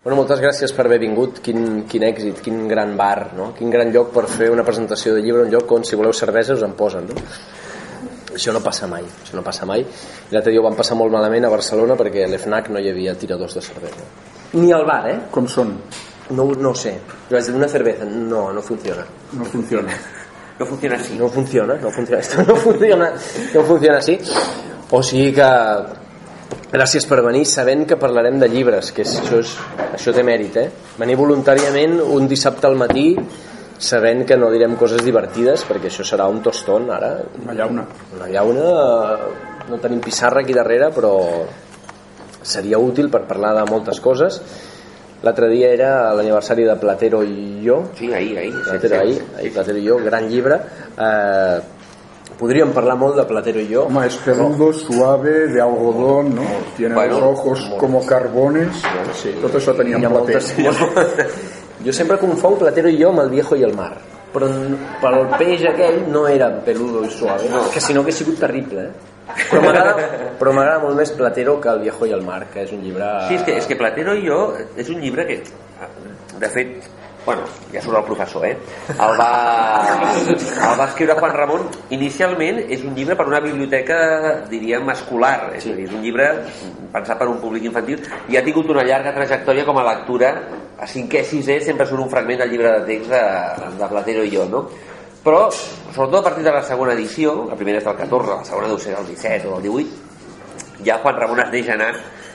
Bueno, moltes gràcies per haver vingut. Quin, quin èxit, quin gran bar, no? quin gran lloc per fer una presentació de llibre, un lloc on si voleu cervesa us en posen. No? Això no passa mai, això no passa mai. I l'altre dia ho van passar molt malament a Barcelona perquè a l'EFNAC no hi havia tiradors de cervesa. Ni al bar, eh? Com són? No, no ho sé. Jo vaig dir una cerveza. No, no funciona. No funciona. No funciona així. No funciona, no funciona. Esto no funciona, no funciona així. O sigui que gràcies per venir sabent que parlarem de llibres que és, això, és, això té mèrit eh? venir voluntàriament un dissabte al matí sabent que no direm coses divertides perquè això serà un tostón ara Una llauna. una llauna no tenim pissarra aquí darrere però seria útil per parlar de moltes coses l'altre dia era l'aniversari de Platero i jo Sí, ahir, ahir. Sí, Platero, sí. ahir, ahir Platero i jo, gran llibre eh, podríem parlar molt de Platero i jo Home, es peludo, suave, de algodón, ¿no? Tiene Bueno, los ojos como carbones. Sí, tot això tenia ha en moltes... Jo sempre confong Platero i jo amb el viejo i el mar. Però per el peix aquell no era peludo i suave, no. que si no hagués sigut terrible. Eh? Però m'agrada però m'agrada molt més Platero que el viejo i el mar, que és un llibre... Sí, és que, és que Platero i jo és un llibre que, de fet, bueno, ja surt el professor, eh? El va, el va escriure Juan Ramon. Inicialment és un llibre per una biblioteca, diríem, escolar. És a dir, és un llibre pensat per un públic infantil i ha tingut una llarga trajectòria com a lectura. A cinquè, sisè, sempre surt un fragment del llibre de text de, de Platero i jo, no? Però, sobretot a partir de la segona edició, la primera és del 14, la segona deu ser del 17 o del 18, ja Juan Ramon es deixa anar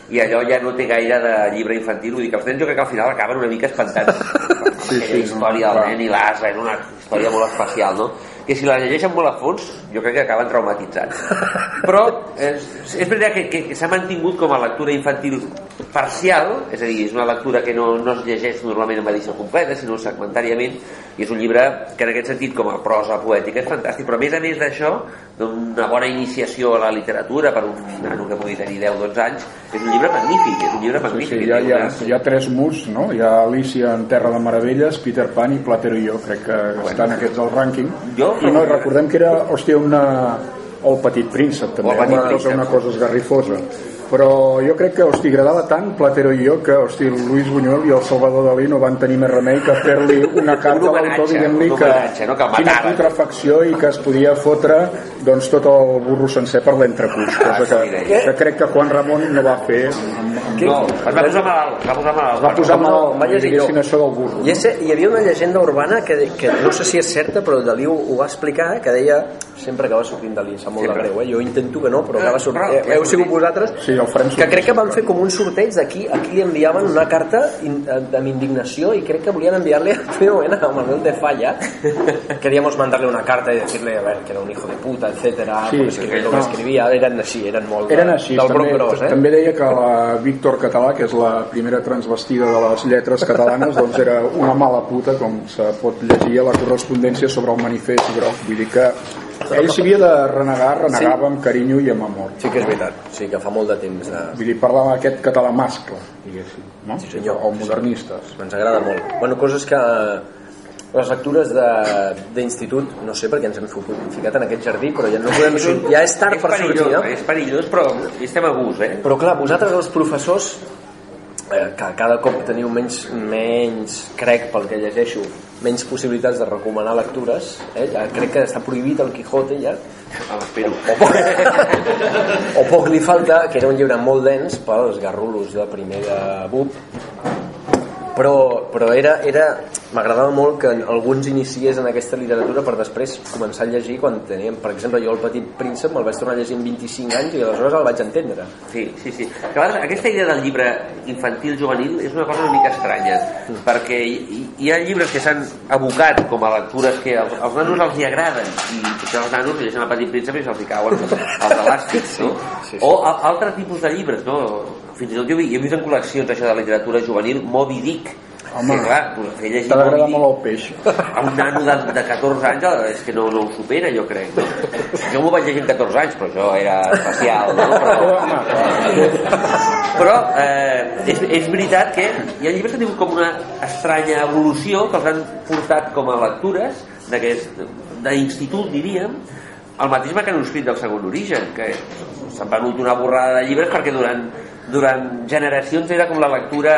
i allò ja no té gaire de llibre infantil vull dir que els nens jo crec que al final acaben una mica espantats Sí, aquella sí, història no, del nen i l'asa és una història molt especial no? que si la llegeixen molt a fons jo crec que acaben traumatitzats. Però és, és veritat que, que, que s'ha mantingut com a lectura infantil parcial és a dir, és una lectura que no, no es llegeix normalment en edició completa sinó segmentàriament i és un llibre que en aquest sentit com a prosa poètica és fantàstic però a més a més d'això d'una bona iniciació a la literatura per un nano que pugui tenir 10-12 anys és un llibre magnífic és un llibre Sí, magnífic sí, hi ha, hi, ha, hi ha tres murs, no? Hi ha Alicia en Terra de Meravelles, Peter Pan i Platero i jo, crec que estan aquests al rànquing. Jo- I no, recordem que era, hòstia, una... O el Petit Príncep, també, O el Petit una, cosa, Príncep. una cosa esgarrifosa. Però jo crec que, hosti, agradava tant Platero i jo que, hosti, el Luis Buñuel i el Salvador Dalí no van tenir més remei que fer-li una carta Un a l'autor dient-li un que, no? Que quina putrefacció i que es podia fotre doncs, tot el burro sencer per l'entrecuix, cosa que, que crec que Juan Ramon no va fer amb, amb, no, es va posar malalt es va posar malalt va posar no, malalt va llegir diguessin jo. això del burro. I ese, hi havia una llegenda urbana que, que no sé si és certa, però Dalí ho, ho va explicar, que deia, sempre acaba sortint Dalí, em sap molt de Sempre. greu, eh? jo intento que no, però acaba sortint, eh, heu sigut vosaltres, Sí, el farem que crec que van fer com un sorteig d'aquí, aquí li enviaven una carta in, amb indignació i crec que volien enviarle a a Manuel de Falla, queríamos mandarle una carta y decirle, a ver, que era un hijo de puta, etcétera, Sí, lo que no. escrivia, eren així, eren molt Eren així, del també, Gros, eh? també deia que la Víctor Català, que és la primera transvestida de les lletres catalanes, doncs era una mala puta, com se pot llegir a la correspondència sobre el manifest groc. Vull dir que ell s'hi havia de renegar, renegava amb carinyo i amb amor. Sí que és veritat, sí que fa molt de temps de... Vull dir, parlava aquest català mascle, diguéssim, no? Sí, senyor. O modernistes. ens agrada molt. Bueno, coses que les lectures de- d'institut, no sé per què ens hem ficat en aquest jardí, però ja no podem sortir, ja és tard és per sortir, no? és perillós però estem a gust eh? Però clar, vosaltres els professors eh, que cada cop teniu menys, menys crec pel que llegeixo menys possibilitats de recomanar lectures eh? ja crec que està prohibit el Quijote ja. Ah, espero. O poc, o poc li falta que era un llibre molt dens pels garrulos de primera BUP però, però era, era m'agradava molt que alguns iniciés en aquesta literatura per després començar a llegir quan teníem, per exemple, jo el Petit Príncep me'l vaig tornar a llegir amb 25 anys i aleshores el vaig entendre Sí, sí, sí. Que vegades aquesta idea del llibre infantil juvenil és una cosa una mica estranya, perquè hi, hi ha llibres que s'han abocat com a lectures que als, als nanos els hi agraden i potser els nanos llegeixen el Petit Príncep i se'ls cauen els elàstics, no? sí, sí. O a, altre tipus de llibres, no? Fins i tot jo he, he vist en col·leccions això de literatura juvenil Moby Dick, Home, que clar, fer llegir T'ha d'agradar Moby molt el peix. a un nano de, de 14 anys és que no, no ho supera jo crec no? jo m'ho vaig llegir amb 14 anys però això era especial no? però, però eh, és, és veritat que hi ha llibres que tingut com una estranya evolució que els han portat com a lectures d'aquest- d'institut diríem el mateix mecanoscrit del segon origen que s'han venut una borrada de llibres perquè durant, durant generacions era com la lectura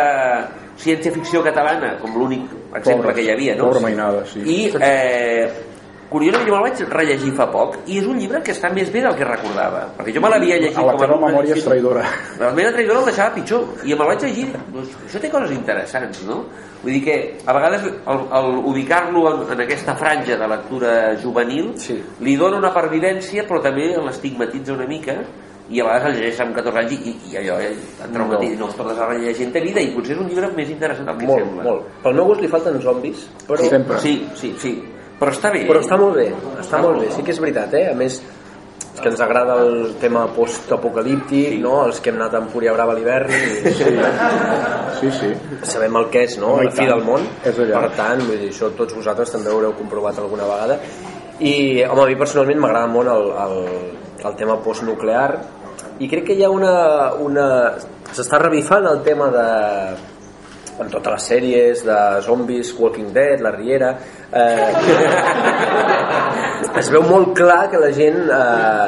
ciència-ficció catalana com l'únic exemple Pobres, que hi havia no? pobre mainada, sí. i eh, curiosament jo me'l vaig rellegir fa poc i és un llibre que està més bé del que recordava perquè jo me l'havia llegit A la com teva memòria és traïdora. la meva traïdora el deixava pitjor i me'l vaig llegir doncs, això té coses interessants no? vull dir que a vegades el, el ubicar-lo en, en aquesta franja de lectura juvenil Sí. li dona una pervivència però també l'estigmatitza una mica i a vegades el llegeix amb 14 anys i, i allò eh, et traumatitza, no. no els tornes a rellegir en ta vida i potser és un llibre més interessant del que molt, sembla molt. Pel meu gust li falten zombis, però, Sempre. sí, sí, sí però està bé però està molt bé, està molt bé, sí que és veritat, eh? A més, és que ens agrada el tema post-apocalíptic, Sí. no? Els que hem anat amb Fúria Brava a l'hivern i Sí, sí. sabem el que és, no? La fi tant. del món. És allà. Per tant, vull dir, això tots vosaltres també ho haureu comprovat alguna vegada. I, home, a mi personalment m'agrada molt el, el, el tema postnuclear i crec que hi ha una... una... s'està revifant el tema de en totes les sèries de zombis, Walking Dead, La Riera eh, es veu molt clar que la gent eh,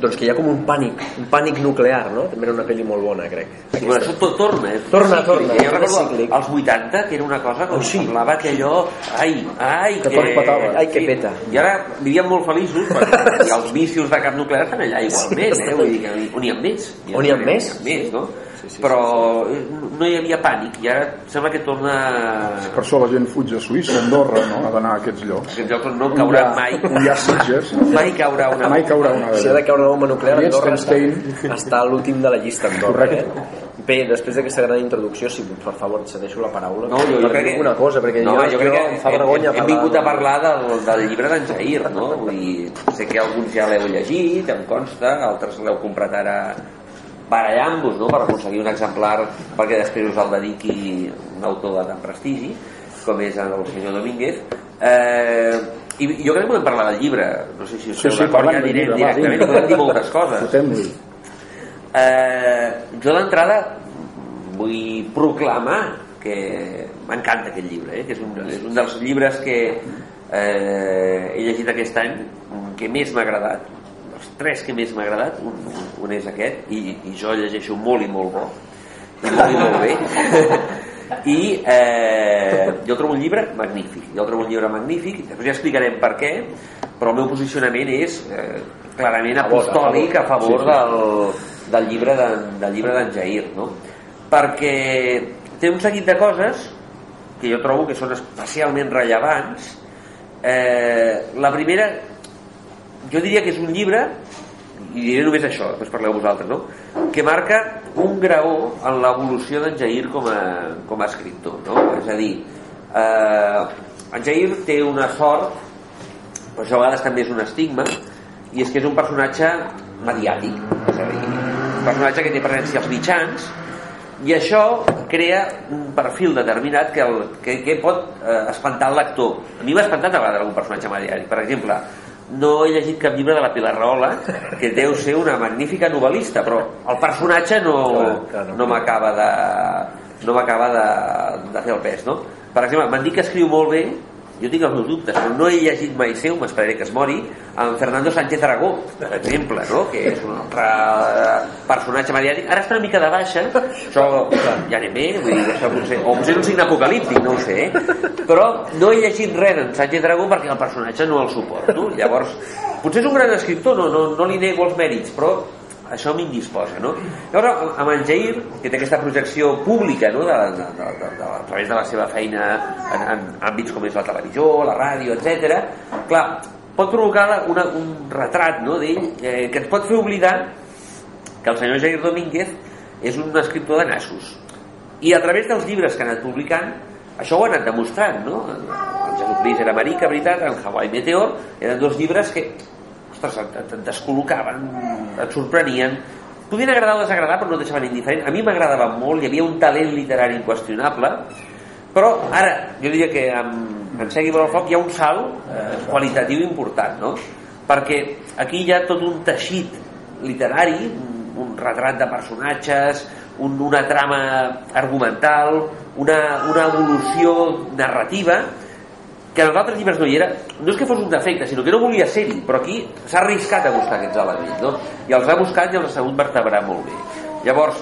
doncs que hi ha com un pànic un pànic nuclear, no? també era una pel·li molt bona crec Bueno, això tot torna, eh? Torna, Cíclic. torna, Jo recordo cíclic. als 80, que era una cosa com Oh, sí. semblava que allò... Ai, ai, Que tot petava. Ai, que peta. I ara vivíem molt feliços perquè els vicios de cap nuclear estan allà igualment, Sí, eh? Vull dir que on hi ha més. On hi ha més? N'hi ha més, no? Sí, sí, Però eh, no hi havia pànic i ara sembla que torna... Per això la gent fuig a Suïssa, a Andorra, no? Ha d'anar a aquests llocs. Aquests llocs on no caurà ha- mai. on hi ha sitges? Mai caurà una... Mai caurà una si ha de caure una bomba nuclear Andorra està, està a l'últim de la llista Andorra eh? Correcte. bé, després d'aquesta gran introducció si per favor et cedeixo la paraula No, jo, jo crec que... una cosa perquè no, jo, jo crec que em fa vergonya hem, hem vingut a parlar del, del llibre d'en Jair, no? Vull dir, sé que alguns ja l'heu llegit, em consta, altres l'heu comprat ara barallant-vos, no?, per aconseguir un exemplar perquè després us el dediqui un autor de tant prestigi, com és el senyor Domínguez. Eh, i jo crec que podem parlar del llibre, no sé si Sí, esteu sí, parlem ja direm directament, podem dir moltes coses. Eh, jo d'entrada vull proclamar que m'encanta aquest llibre, eh? que és un, és un dels llibres que eh, he llegit aquest any que més m'ha agradat tres que més m'ha agradat un, un és aquest i, i jo llegeixo molt i molt bo i molt i molt bé. I eh, jo trobo un llibre magnífic jo trobo un llibre magnífic després ja explicarem per què però el meu posicionament és eh, clarament apostòlic a favor del, del llibre d'en del llibre d'en Jair no? perquè té un seguit de coses que jo trobo que són especialment rellevants. Eh, la primera jo diria que és un llibre i diré només això, després parleu vosaltres no? que marca un graó en l'evolució d'en Jair com a, com a escriptor no? és a dir eh, en Jair té una sort però això a vegades també és un estigma i és que és un personatge mediàtic és a dir, un personatge que té presència als mitjans i això crea un perfil determinat que, el, que, que pot eh, espantar el lector a mi m'ha espantat a vegades algun personatge mediàtic per exemple, no he llegit cap llibre de la Pilar Rahola que deu ser una magnífica novel·lista però el personatge no, no m'acaba de no m'acaba de, de fer el pes no? per exemple, m'han dit que escriu molt bé jo tinc els meus dubtes, però no he llegit mai seu, m'esperaré que es mori, amb Fernando Sánchez Aragó, per exemple, no? que és un altre eh, personatge mediàtic. Ara està una mica de baixa, això ja anem bé, vull dir, això potser, o potser és un signe apocalíptic, no ho sé, eh? però no he llegit res en Sánchez Aragó perquè el personatge no el suporto. Llavors, potser és un gran escriptor, no, no, no li nego els mèrits, però això m'indisposa no? llavors amb en Jair que té aquesta projecció pública no? de, de, de, de, de, a través de la seva feina en, en àmbits com és la televisió la ràdio, etc. clar, pot provocar una, un retrat no, d'ell eh, que ens pot fer oblidar que el senyor Jair Domínguez és un escriptor de nassos i a través dels llibres que ha anat publicant això ho ha anat demostrant no? el Jesucrist era marica, veritat en Hawaii Meteor eren dos llibres que ostres, et, et, descol·locaven et sorprenien podien agradar o desagradar però no et deixaven indiferent a mi m'agradava molt, hi havia un talent literari inqüestionable però ara, jo diria que amb, en Segui el Foc hi ha un salt eh, qualitatiu important no? perquè aquí hi ha tot un teixit literari un, un retrat de personatges un, una trama argumental una, una evolució narrativa que en els altres llibres no hi era no és que fos un defecte, sinó que no volia ser-hi però aquí s'ha arriscat a buscar aquests elements no? i els ha buscat i els ha sabut vertebrar molt bé llavors,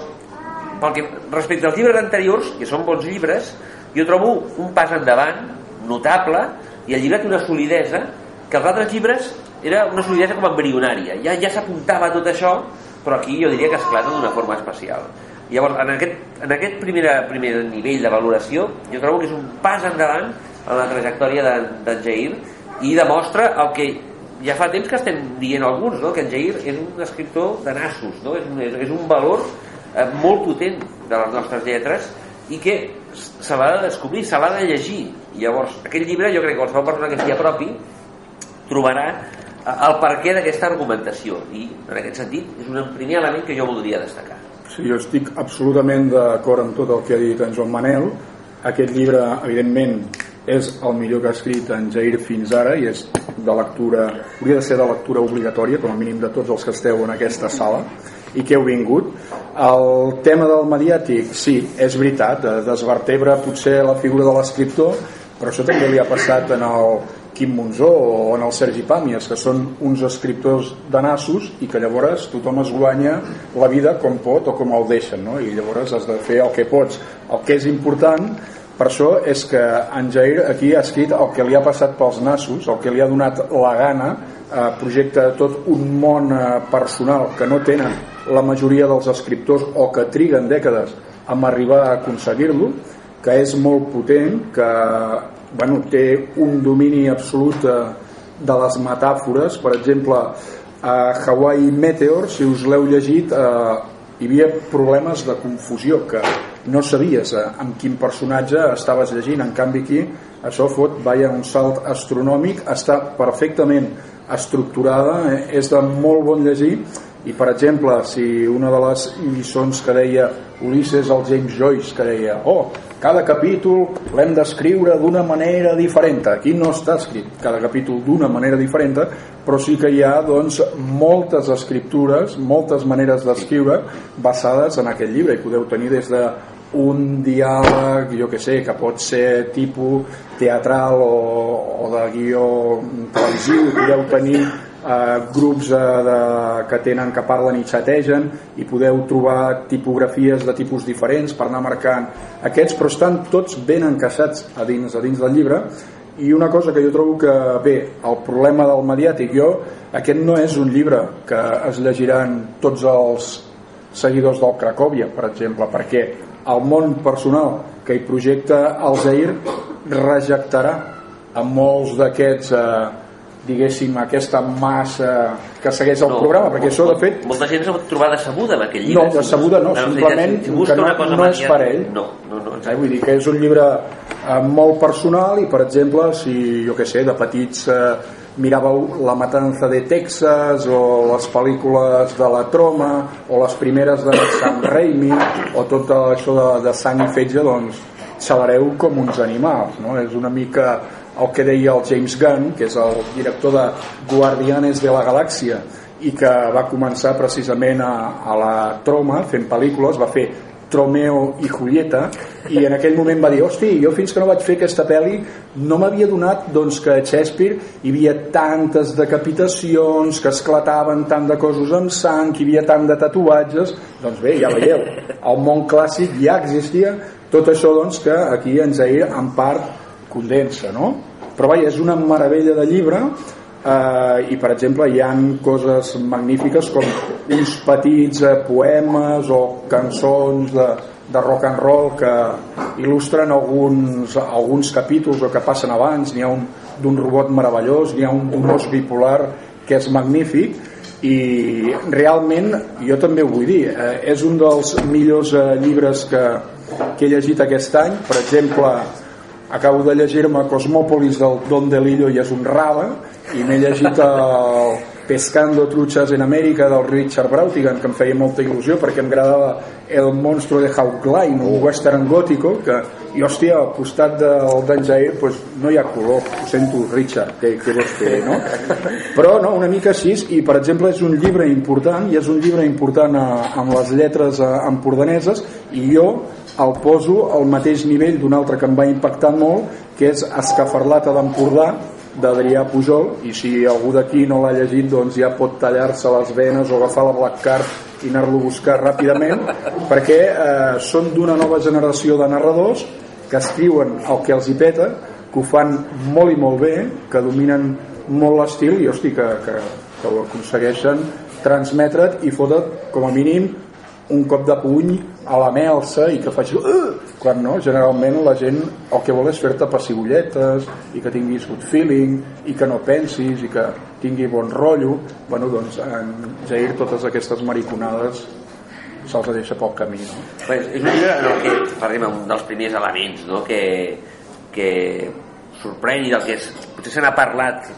pel que, respecte als llibres anteriors, que són bons llibres, jo trobo un pas endavant notable i el llibre té una solidesa que els altres llibres era una solidesa com embrionària. Ja, ja s'apuntava tot això, però aquí jo diria que esclata d'una forma especial. Llavors, en aquest, en aquest primer, primer nivell de valoració, jo trobo que és un pas endavant en la trajectòria d'en de, Jair i demostra el que ja fa temps que estem dient alguns, no? que en Jair és un escriptor de nassos, no? és, un, és un valor eh, molt potent de les nostres lletres i que se l'ha de descobrir, se l'ha de llegir. Llavors, aquest llibre, jo crec que qualsevol persona que s'hi apropi trobarà eh, el perquè d'aquesta argumentació i en aquest sentit és un primer element que jo voldria destacar. Sí, jo estic absolutament d'acord amb tot el que ha dit en Joan Manel. Aquest llibre, evidentment, és el millor que ha escrit en Jair fins ara i és de lectura, hauria de ser de lectura obligatòria, com a mínim de tots els que esteu en aquesta sala i que heu vingut. El tema del mediàtic, sí, és veritat, desvertebra potser la figura de l'escriptor, però això també li ha passat en el Quim Monzó o en el Sergi Pàmies, que són uns escriptors de nassos i que llavors tothom es guanya la vida com pot o com el deixen, no? i llavors has de fer el que pots. El que és important per això és que en Jair aquí ha escrit el que li ha passat pels nassos, el que li ha donat la gana, eh, projecta tot un món eh, personal que no tenen la majoria dels escriptors o que triguen dècades a arribar a aconseguir-lo, que és molt potent, que bueno, té un domini absolut de les metàfores. Per exemple a Hawaii Meteor si us l'heu llegit eh, hi havia problemes de confusió que no sabies eh, amb quin personatge estaves llegint. En canvi aquí això fot vaya, un salt astronòmic. Està perfectament estructurada eh, és de molt bon llegir i per exemple si una de les lliçons que deia Ulisses al James Joyce que deia oh, cada capítol l'hem d'escriure d'una manera diferent. Aquí no està escrit cada capítol d'una manera diferent però sí que hi ha doncs, moltes escriptures moltes maneres d'escriure basades en aquest llibre. I podeu tenir des de un diàleg, jo que sé, que pot ser tipus teatral o, o de guió televisiu, podeu tenir eh, grups eh, de, que tenen que parlen i xategen i podeu trobar tipografies de tipus diferents per anar marcant aquests, però estan tots ben encaixats a dins, a dins del llibre. I una cosa que jo trobo que, bé, el problema del mediàtic, jo, aquest no és un llibre que es llegiran tots els seguidors del Cracòvia, per exemple, perquè el món personal que hi projecta el Zair rejectarà a molts d'aquests eh, diguéssim, aquesta massa que segueix el no, programa, perquè això, de fet... Molta gent s'ha pot trobar decebuda amb aquell llibre. No, decebuda no, simplement si que no, no és per ell. No, no, no. Eh, vull dir que és un llibre eh, molt personal i, per exemple, si, jo que sé, de petits eh, miràveu La matanza de Texas o les pel·lícules de la Troma o les primeres de Sam Raimi o tot això de, de sang i fetge, doncs xalareu com uns animals, no? És una mica el que deia el James Gunn, que és el director de Guardianes de la Galàxia i que va començar precisament a, a la Troma fent pel·lícules, va fer Tromeo i Julieta i en aquell moment va dir hosti, jo fins que no vaig fer aquesta pel·li no m'havia donat doncs, que a Shakespeare hi havia tantes decapitacions que esclataven tant de cossos amb sang que hi havia tant de tatuatges doncs bé, ja veieu, el món clàssic ja existia tot això doncs que aquí ens Zaire en part condensa no? Però vaja, és una meravella de llibre eh, i per exemple hi han coses magnífiques com uns petits eh, poemes o cançons de, de rock and roll que il·lustren alguns, alguns capítols o que passen abans. N'hi ha un d'un robot meravellós n'hi ha un d'un os bipolar que és magnífic. I realment jo també ho vull dir eh, és un dels millors eh, llibres que, que he llegit aquest any. Per exemple acabo de llegir-me Cosmòpolis del Don DeLillo i és un raba i m'he llegit el Pescando truchas en Amèrica del Richard Brautigan que em feia molta il·lusió perquè em agradava El monstro de Hawkline un western gòtico que i hòstia, al costat del d'Anjair pues, no hi ha color, ho sento Richard que, que vols fer, no? però no, una mica així, i per exemple és un llibre important, i és un llibre important a, amb les lletres a, empordaneses i jo el poso al mateix nivell d'un altre que em va impactar molt que és Escafarlata d'Empordà d'Adrià Pujol i si algú d'aquí no l'ha llegit doncs ja pot tallar-se les venes o agafar la Black Card i anar-lo a buscar ràpidament perquè eh, són d'una nova generació de narradors que escriuen el que els hi peta que ho fan molt i molt bé que dominen molt l'estil i hosti, que, que, que ho aconsegueixen transmetre't i fotre't com a mínim un cop de puny a la melsa i que faci uh! quan no, generalment la gent el que vol és fer-te pessigolletes i que tinguis good feeling i que no pensis i que tingui bon rotllo bueno, doncs en Jair totes aquestes mariconades se'ls deixa pel camí no? Pues és un llibre el que parlem un dels primers elements no? que, que sorprèn i del que es, potser se n'ha parlat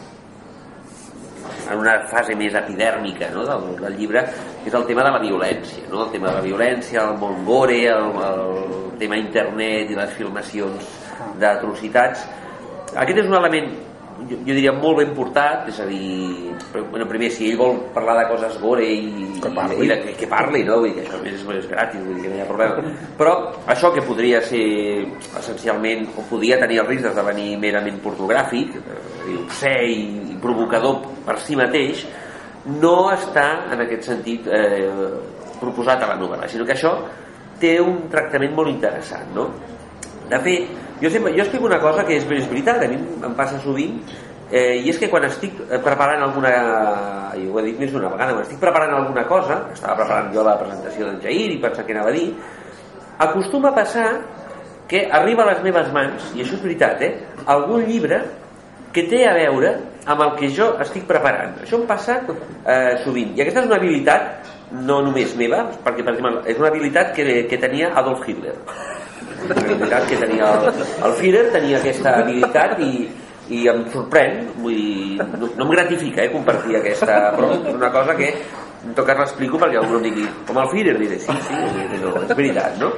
en una fase més epidèrmica no, del, del llibre, que és el tema de la violència, no? el tema de la violència, el món gore, el, el tema internet i les filmacions d'atrocitats. Aquest és un element jo, jo diria molt ben portat és a dir, bueno, primer si ell vol parlar de coses gore i, que parli, i de, que, que parli no? Vull dir que això és, és gratis vull dir que no hi ha problema però això que podria ser essencialment o podia tenir el risc d'esdevenir merament pornogràfic eh, obsè i, i provocador per si mateix no està en aquest sentit eh, proposat a la novel·la sinó que això té un tractament molt interessant no? de fet, jo, sempre, jo explico una cosa que és, és veritat, a mi em passa sovint eh, i és que quan estic preparant alguna i ho he dit més d'una vegada quan estic preparant alguna cosa estava preparant jo la presentació d'en Jair i pensar què anava a dir acostuma a passar que arriba a les meves mans i això és veritat, eh, algun llibre que té a veure amb el que jo estic preparant. Això em passa eh, sovint. I aquesta és una habilitat no només meva perquè per exemple és una habilitat que, que tenia Adolf Hitler la realitat que tenia el, el Führer tenia aquesta habilitat i, i em sorprèn vull dir, no, no em gratifica eh, compartir aquesta però una cosa que en tot cas l'explico perquè algú em digui com el Führer diré sí, sí, no, és veritat no?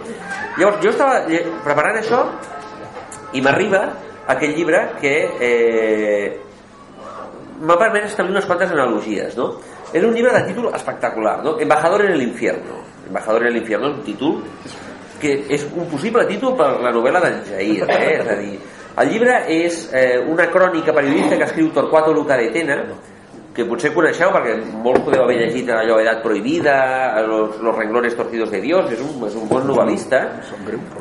llavors jo estava preparant això i m'arriba aquell llibre que eh, m'ha permès establir unes quantes analogies no? és un llibre de títol espectacular no? Embajador en el infierno Embajador en el infierno un títol que és un possible títol per la novel·la d'en Jair eh? és a dir, el llibre és eh, una crònica periodista que escriu Torquato Luca de Tena que potser coneixeu perquè molts podeu haver llegit allò Edat Prohibida los, los renglones torcidos de Dios és un, és un bon novel·lista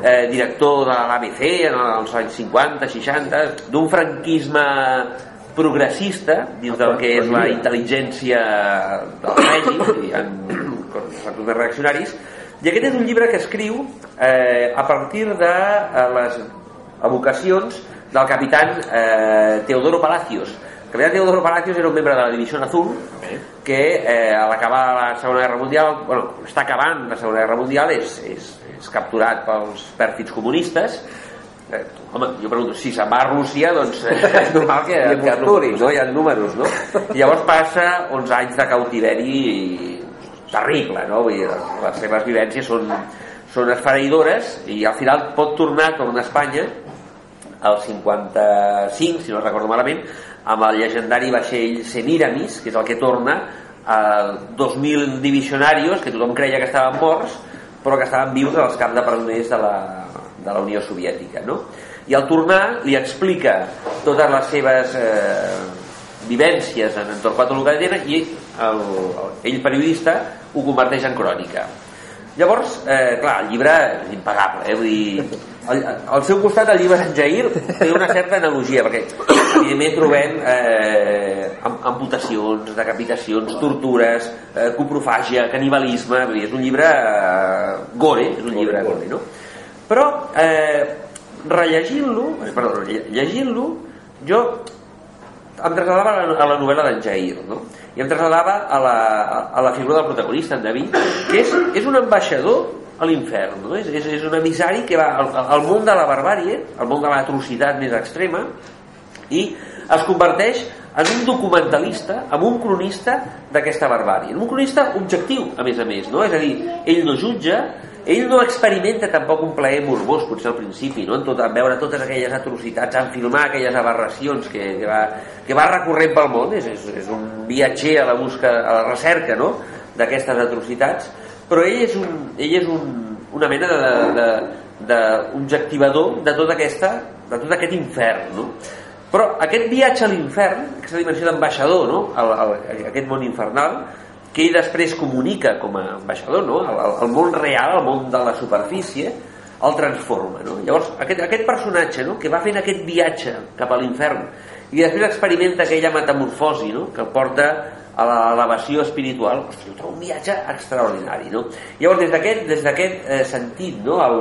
eh, director de l'ABC en els anys 50, 60 d'un franquisme progressista dins del que és la intel·ligència del règim en els més reaccionaris i aquest és un llibre que escriu eh, a partir de eh, les evocacions del capitán eh, Teodoro Palacios el capitán Teodoro Palacios era un membre de la Divisió Azul que eh, a l'acabar la Segona Guerra Mundial bueno, està acabant la Segona Guerra Mundial és, és, és capturat pels pèrfits comunistes eh, home, jo pregunto, si se'n va a Rússia doncs eh, és normal que el capturi no? hi ha números no? I llavors passa 11 anys de cautiveri terrible no? Vull dir, les seves vivències són, són esfereïdores i al final pot tornar, tornar a Espanya al 55, si no recordo malament, amb el llegendari vaixell Semiramis, que és el que torna a 2.000 divisionarios que tothom creia que estaven morts, però que estaven vius als camps de presoners de la, de la Unió Soviètica. No? I al tornar li explica totes les seves eh, vivències en, en Torquato Lucadena i el, el, ell periodista ho converteix en crònica. Llavors, eh, clar, el llibre és impagable, eh? Vull dir, al, al seu costat el llibre d'en Jair té una certa analogia, perquè evidentment trobem eh, amputacions, decapitacions, tortures, eh, coprofàgia, canibalisme, vull dir, és un llibre eh, gore, és un llibre gore, no? Però, eh, rellegint-lo, perdó, llegint-lo, jo em traslladava a la, a la novel·la d'en Jair, no? i em trasladava a la, a la figura del protagonista, en David, que és, és un ambaixador a l'infern, no? és, és, és un emissari que va al, al món de la barbàrie, al món de l'atrocitat més extrema, i es converteix en un documentalista, en un cronista d'aquesta barbàrie. En un cronista objectiu, a més a més, no? és a dir, ell no jutja, ell no experimenta tampoc un plaer morbós potser al principi no? en, tot, en veure totes aquelles atrocitats en filmar aquelles aberracions que, que, va, que va recorrent pel món és, és, és un viatger a la, busca, a la recerca no? d'aquestes atrocitats però ell és, un, ell és un, una mena d'objectivador de, de, de, de, tota aquesta, de tot aquest infern no? però aquest viatge a l'infern aquesta dimensió d'ambaixador no? el, el, aquest món infernal que ell després comunica com a ambaixador no? el, el, món real, el món de la superfície el transforma no? llavors aquest, aquest personatge no? que va fent aquest viatge cap a l'infern i després experimenta aquella metamorfosi no? que porta a l'elevació espiritual hosti, un viatge extraordinari no? llavors des d'aquest des d'aquest eh, sentit no? el,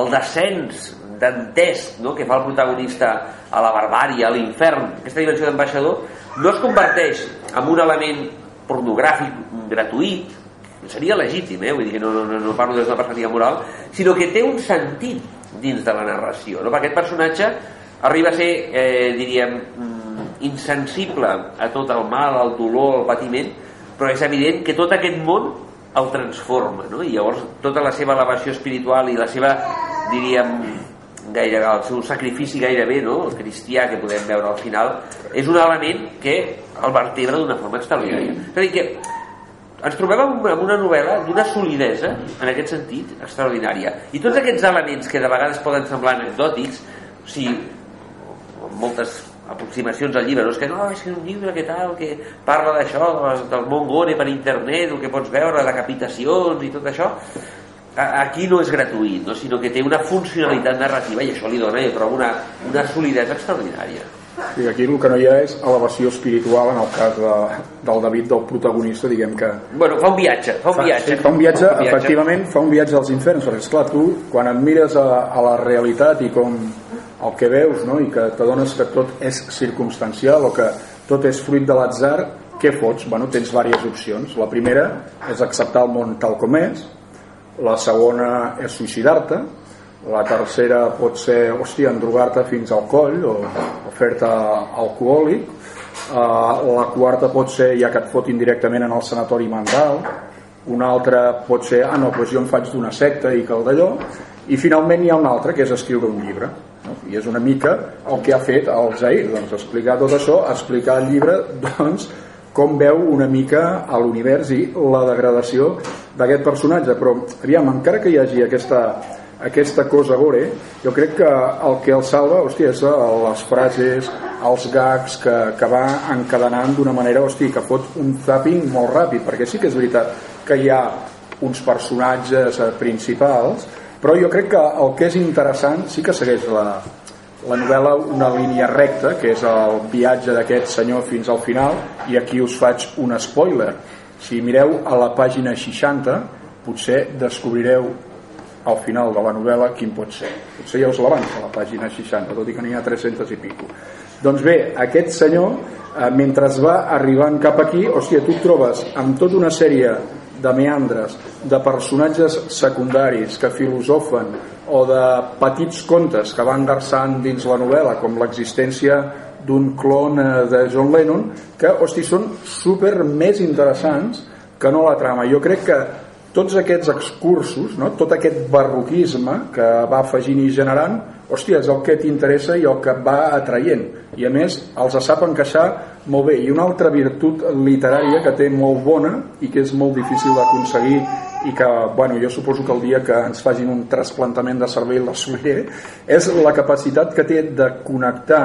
el descens d'entès no? que fa el protagonista a la barbària, a l'infern aquesta dimensió d'ambaixador no es converteix en un element pornogràfic gratuït seria legítim, eh? vull dir que no, no, no parlo des d'una perspectiva moral sinó que té un sentit dins de la narració no? aquest personatge arriba a ser, eh, diríem mm, insensible a tot el mal, el dolor, el patiment però és evident que tot aquest món el transforma no? i llavors tota la seva elevació espiritual i la seva diríem gaire, el seu sacrifici gairebé no? el cristià que podem veure al final és un element que el vertebra d'una forma extraordinària és a dir que ens trobem amb una novel·la d'una solidesa en aquest sentit extraordinària i tots aquests elements que de vegades poden semblar anecdòtics o sigui, moltes aproximacions al llibre no és que no, és que és un llibre que tal que parla d'això, del món gore per internet el que pots veure, decapitacions i tot això aquí no és gratuït, no? sinó que té una funcionalitat narrativa i això li dona, jo trobo, una, una solidesa extraordinària. Sí, aquí el que no hi ha és elevació espiritual en el cas de, del David, del protagonista, diguem que... Bueno, fa un viatge, fa un fa, viatge. Sí, fa un viatge, fa un viatge, efectivament, fa un viatge als inferns, perquè, esclar, tu, quan et mires a, a la realitat i com el que veus, no? i que t'adones que tot és circumstancial o que tot és fruit de l'atzar, què fots? Bueno, tens diverses opcions. La primera és acceptar el món tal com és, la segona és suïcidar-te, la tercera pot ser, endrogar-te fins al coll o, o fer-te alcohòlic, uh, la quarta pot ser ja que et fotin directament en el sanatori mental, una altra pot ser, ah no, doncs jo em faig d'una secta i cal d'allò, i finalment hi ha una altra que és escriure un llibre. No? I és una mica el que ha fet el Zair, doncs explicar tot això, explicar el llibre, doncs, com veu una mica a l'univers i la degradació d'aquest personatge però aviam, encara que hi hagi aquesta, aquesta cosa gore jo crec que el que el salva hòstia, és les frases els gags que, que va encadenant d'una manera hòstia, que fot un zapping molt ràpid perquè sí que és veritat que hi ha uns personatges eh, principals però jo crec que el que és interessant sí que segueix la, la novel·la una línia recta que és el viatge d'aquest senyor fins al final i aquí us faig un spoiler. Si mireu a la pàgina 60 potser descobrireu al final de la novel·la quin pot ser potser ja us l'avança a la pàgina 60 tot i que n'hi ha 300 i pico doncs bé, aquest senyor eh, mentre es va arribant cap aquí hòstia, tu et trobes amb tota una sèrie de meandres, de personatges secundaris que filosofen o de petits contes que van garçant dins la novel·la com l'existència d'un clon eh, de John Lennon que, hosti, són super més interessants que no la trama. Jo crec que tots aquests excursos, no? tot aquest barroquisme que va afegint i generant, hòstia, és el que t'interessa i el que va atraient. I a més, els sap encaixar molt bé. I una altra virtut literària que té molt bona i que és molt difícil d'aconseguir i que, bueno, jo suposo que el dia que ens facin un trasplantament de cervell l'assoliré, és la capacitat que té de connectar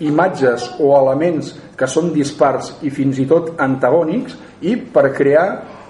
imatges o elements que són dispars i fins i tot antagònics i per crear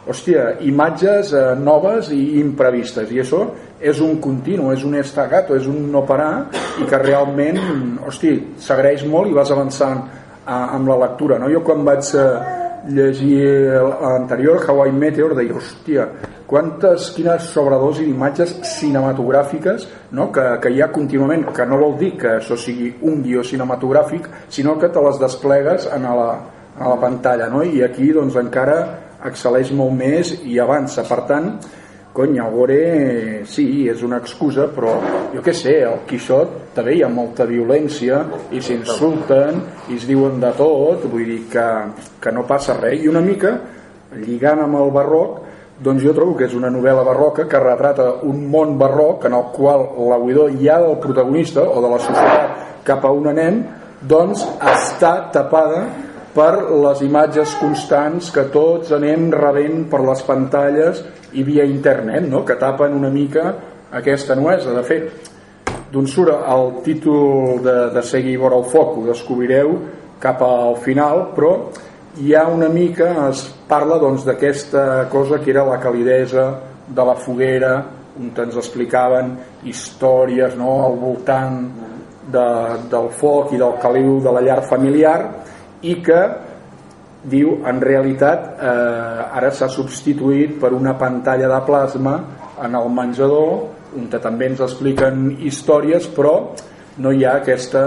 hòstia, imatges eh, noves i imprevistes i això és un continu, és un estagato, és un no parar i que realment hosti, s'agraeix molt i vas avançant eh, amb la lectura no? jo quan vaig eh, llegir l'anterior Hawaii Meteor deia, hòstia, quantes quines sobredosi d'imatges cinematogràfiques no? que, que hi ha contínuament que no vol dir que això sigui un guió cinematogràfic sinó que te les desplegues en la, a la pantalla no? i aquí doncs encara excel·leix molt més i avança. Per tant, cony, gore sí, és una excusa, però jo què sé, el Quixot també hi ha molta violència i s'insulten i es diuen de tot, vull dir que, que no passa res. I una mica, lligant amb el barroc, doncs jo trobo que és una novel·la barroca que retrata un món barroc en el qual l'auidor ja del protagonista o de la societat cap a un anem doncs està tapada per les imatges constants que tots anem rebent per les pantalles i via internet, no? que tapen una mica aquesta nuesa. De fet, Doncs surt el títol de, de seguir vora el foc, ho descobrireu cap al final, però hi ha una mica, es parla doncs, d'aquesta doncs, cosa que era la calidesa de la foguera, on ens explicaven històries no? al voltant de, del foc i del caliu de la llar familiar i que diu en realitat eh, ara s'ha substituït per una pantalla de plasma en el menjador on també ens expliquen històries però no hi ha aquesta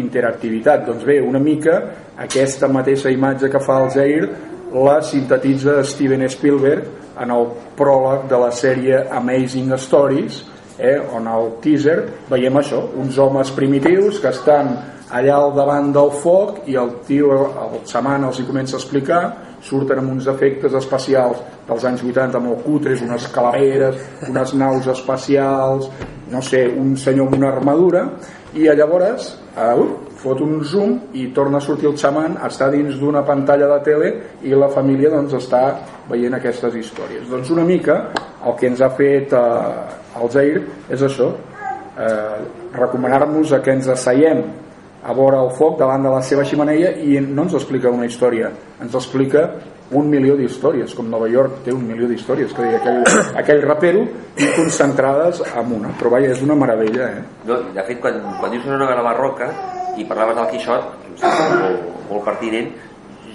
interactivitat. Doncs bé, una mica aquesta mateixa imatge que fa el Zaire la sintetitza Steven Spielberg en el pròleg de la sèrie Amazing Stories eh, on al teaser veiem això, uns homes primitius que estan allà al davant del foc i el tio, el xaman els hi comença a explicar surten amb uns efectes especials dels anys 80 molt cutres, unes calaveres unes naus espacials no sé, un senyor amb una armadura i llavors uh, fot un zoom i torna a sortir el xaman està dins d'una pantalla de tele i la família doncs està veient aquestes històries. Doncs una mica el que ens ha fet eh, el Zair és això eh, recomanar-nos que ens asseiem a vora el foc davant de la seva ximeneia i no ens explica una història ens explica un milió d'històries com Nova York té un milió d'històries que deia aquell, aquell rapero i concentrades en una però vaja, és una meravella eh? no, de fet quan, quan dius una novel·la barroca i parlaves del Quixot molt, molt pertinent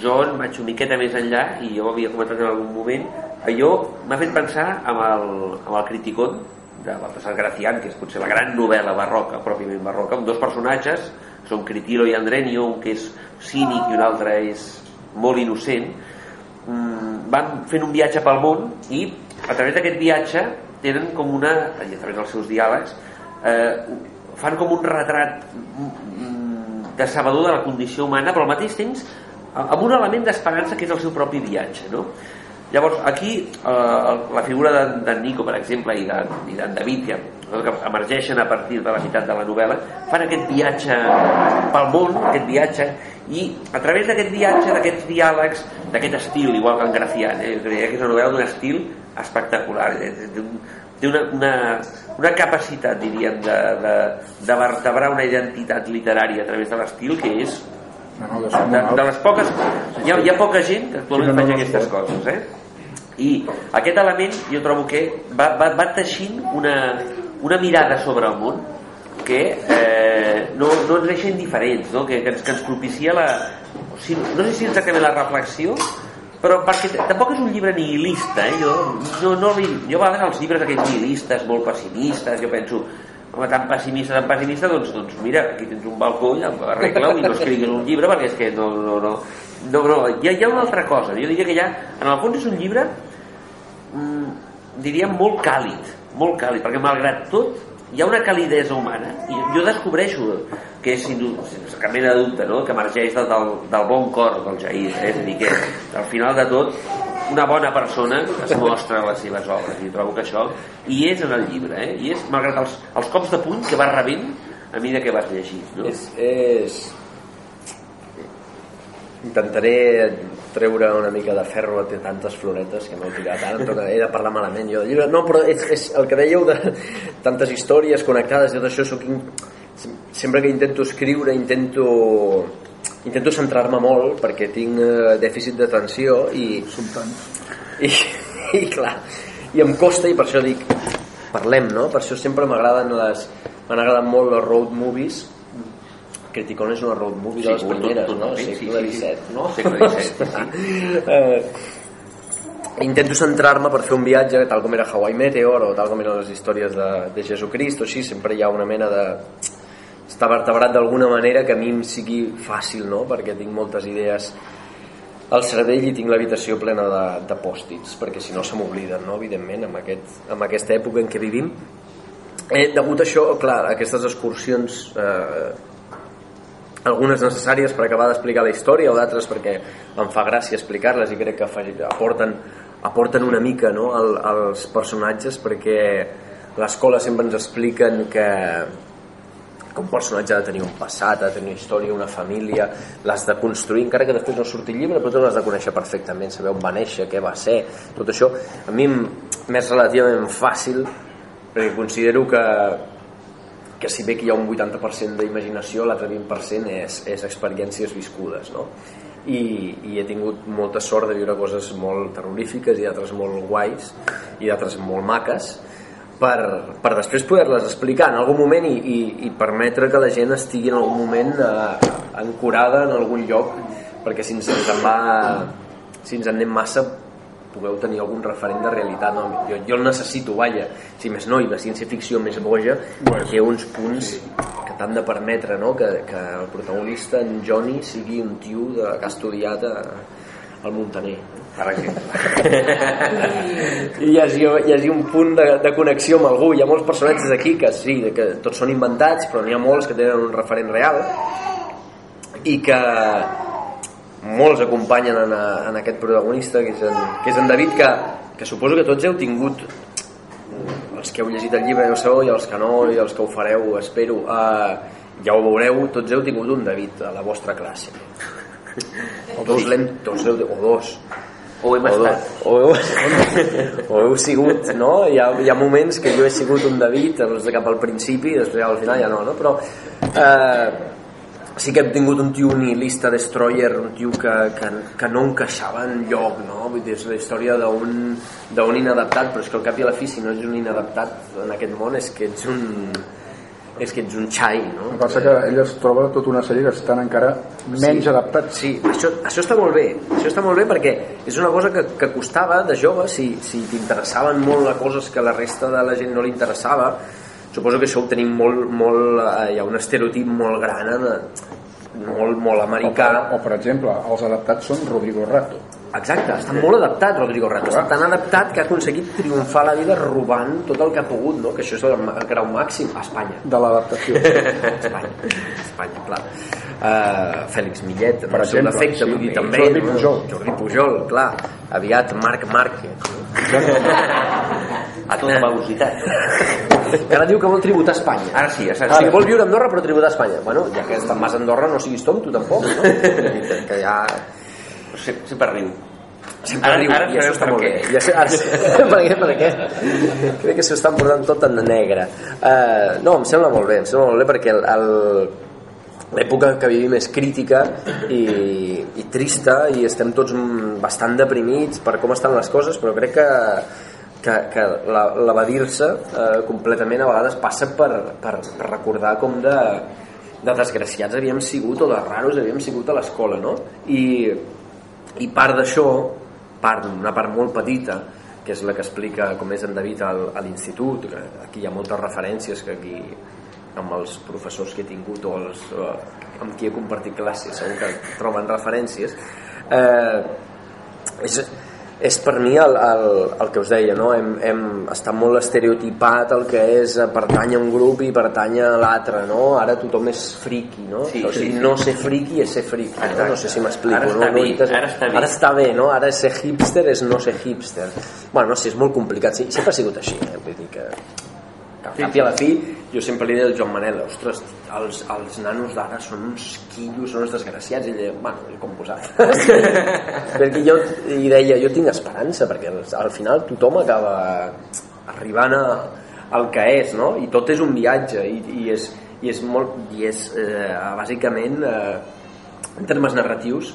jo en vaig una miqueta més enllà i jo ho havia comentat en algun moment allò m'ha fet pensar amb el, amb el Criticón de Baltasar Gracián que és potser la gran novel·la barroca pròpiament barroca, amb dos personatges són Critilo i Andrenio un que és cínic i un altre és molt innocent mm, van fent un viatge pel món i a través d'aquest viatge tenen com una, a través dels seus diàlegs eh, fan com un retrat mm, decebedor de la condició humana però al mateix temps amb un element d'esperança que és el seu propi viatge no? Llavors aquí eh, la figura d'en Nico per exemple i d'en David que que emergeixen a partir de la meitat de la novel·la, fan aquest viatge pel món, aquest viatge, i a través d'aquest viatge, d'aquests diàlegs, d'aquest estil, igual que en Gracián, eh? que és una novel·la d'un estil espectacular, eh? té una, una, una capacitat, diríem, de, de, de vertebrar una identitat literària a través de l'estil que és de, de les poques... Hi ha, hi ha poca gent que actualment faci aquestes coses, eh? I aquest element jo trobo que va, va, va teixint una, una mirada sobre el món que eh, no, no ens deixa indiferents, no? Que, que, ens, que ens propicia la... O sigui, no sé si exactament la reflexió, però perquè tampoc és un llibre nihilista, eh? jo, no, no, jo a vegades els llibres aquells nihilistes, molt pessimistes, jo penso, home, tan pessimista, tan pessimista, doncs, doncs mira, aquí tens un balcó, ja arregla-ho i no escriguis un llibre perquè és que no, no, no, no, no hi, ha, hi ha una altra cosa, jo diria que ja, en el fons és un llibre, mmm, diríem, molt càlid, molt càlid, perquè malgrat tot hi ha una calidesa humana i jo descobreixo que és sense cap mena de dubte no? que emergeix del, del, del bon cor del Jair eh? és a dir que al final de tot una bona persona es mostra les seves obres i trobo que això i és en el llibre eh? i és malgrat els, els cops de puny que vas rebent a mesura que vas llegir no? és, és intentaré treure una mica de ferro té tantes floretes que m'heu tirat ara em he de parlar malament jo llibre. no però és, és el que dèieu de tantes històries connectades i tot això soc, sempre que intento escriure intento intento centrar-me molt perquè tinc eh, dèficit d'atenció i, i, i clar i em costa i per això dic parlem no? per això sempre m'agraden les m'han agradat molt les road movies Criticón és una road movie sí, de les primeres, tot, tot, no? Segle sí, sí, XVII, no? Segle XVII, sí. eh, intento centrar-me per fer un viatge tal com era Hawaii Meteor o tal com eren les històries de, de Jesucrist o així, sempre hi ha una mena de està vertebrat d'alguna manera que a mi em sigui fàcil, no? Perquè tinc moltes idees al cervell i tinc l'habitació plena de, de pòstits perquè si no se m'obliden, no? evidentment, amb, aquest, amb aquesta època en què vivim. Eh, degut a això, clar, aquestes excursions eh, algunes necessàries per acabar d'explicar la història o d'altres perquè em fa gràcia explicar-les i crec que aporten, aporten una mica no, al, als personatges perquè l'escola sempre ens expliquen que que un personatge ha de tenir un passat, ha de tenir una història, una família, l'has de construir, encara que després no surti llibre, però tu l'has de conèixer perfectament, saber on va néixer, què va ser, tot això. A mi m'és relativament fàcil perquè considero que que si bé que hi ha un 80% d'imaginació, l'altre 20% és, és experiències viscudes, no? I, i he tingut molta sort de viure coses molt terrorífiques i d'altres molt guais i d'altres molt maques per, per després poder-les explicar en algun moment i, i, i permetre que la gent estigui en algun moment eh, ancorada en algun lloc perquè si ens, ens en va si ens en anem massa pugueu tenir algun referent de realitat no? jo, jo el necessito, vaja. Si més no, i la ciència-ficció més boja Pues, té uns punts que t'han de permetre no? que, que el protagonista en Johnny sigui un tio de, que ha estudiat a, al Montaner. Per exemple. I hi hagi, hi hagi un punt de, de connexió amb algú. Hi ha molts personatges aquí que sí, que tots són inventats però n'hi ha molts que tenen un referent real i que molts acompanyen en, en aquest protagonista que és en, que és en David que, que suposo que tots heu tingut els que heu llegit el llibre sabeu i els que no i els que ho fareu espero uh, ja ho veureu tots heu tingut un David a la vostra classe o dos, l'hem, heu, o dos o hem o, estat o, heu, o heu sigut no? hi, ha, hi ha moments que jo he sigut un David doncs, cap al principi després al final ja no, no? però eh, sí que hem tingut un tio nihilista destroyer, un tio que, que, que no encaixava en lloc, no? Vull dir, és la història d'un inadaptat, però és que al cap i a la fi, si no ets un inadaptat en aquest món, és que ets un és que ets un xai, no? El que passa que ell es troba tota una sèrie que estan encara menys adaptats. Sí, això, això està molt bé, això està molt bé perquè és una cosa que, que costava de jove, si, si t'interessaven molt les coses que la resta de la gent no li interessava, suposo que això ho tenim molt, molt eh, hi ha un estereotip molt gran en, molt, molt americà O, per- o, per exemple, els adaptats són Rodrigo Rato. exacte, està molt adaptat Rodrigo Rato està tan adaptat que ha aconseguit triomfar la vida robant tot el que ha pogut no? que això és el, el grau màxim a Espanya De l'adaptació. Espanya, Espanya, clar. Uh, Fèlix Millet, Per exemple, defecte, sí, dir, també. Jordi no? Pujol. Jordi Pujol, clar. Aviat Marc Márquez. a tota velocitat Que ara diu que vol tributar a Espanya. ara sí, ja O saps sigui, vol viure a Andorra però tributar a Espanya. Bueno, ja que estàs més a Andorra no siguis tonto tampoc, no? que, que ja... sempre, sempre riu Sempre Ara- riu, ara això sabeu està molt què. bé. Ja sé, ara, per què, per què? Crec que s'ho estan portant tot en negre. Uh, no, em sembla molt bé, em sembla molt bé perquè el, el, l'època que vivim és crítica i, i trista i estem tots bastant deprimits per com estan les coses, però crec que que, que l'evadir-se eh, completament a vegades passa per, per, per recordar com de, de desgraciats havíem sigut o de raros havíem sigut a l'escola no? I, i part d'això part, una part molt petita que és la que explica com és en David a l'institut que aquí hi ha moltes referències que aquí amb els professors que he tingut o els, eh, amb qui he compartit classes segur que troben referències eh, és, és per mi el, el, el que us deia no? hem, hem estat molt estereotipat el que és eh, pertany a un grup i pertany a l'altre no? ara tothom és friki no? Sí, o sigui, sí, sí. no ser friki és ser friki no, Exacte. no sé si m'explico Ara no? no, bé, ara està bé. ara està bé no? ara ser hipster és no ser hipster bueno, no sé, és molt complicat sí, sempre ha sigut així eh? vull dir que que al cap i a la fi jo sempre li deia al Joan Manel ostres, els, els nanos d'ara són uns quillos, són uns desgraciats i ell deia, bueno, com vosaltres perquè jo i deia, jo tinc esperança perquè al, al final tothom acaba arribant a, al que és no? i tot és un viatge i, i és, i és molt i és eh, bàsicament eh, en termes narratius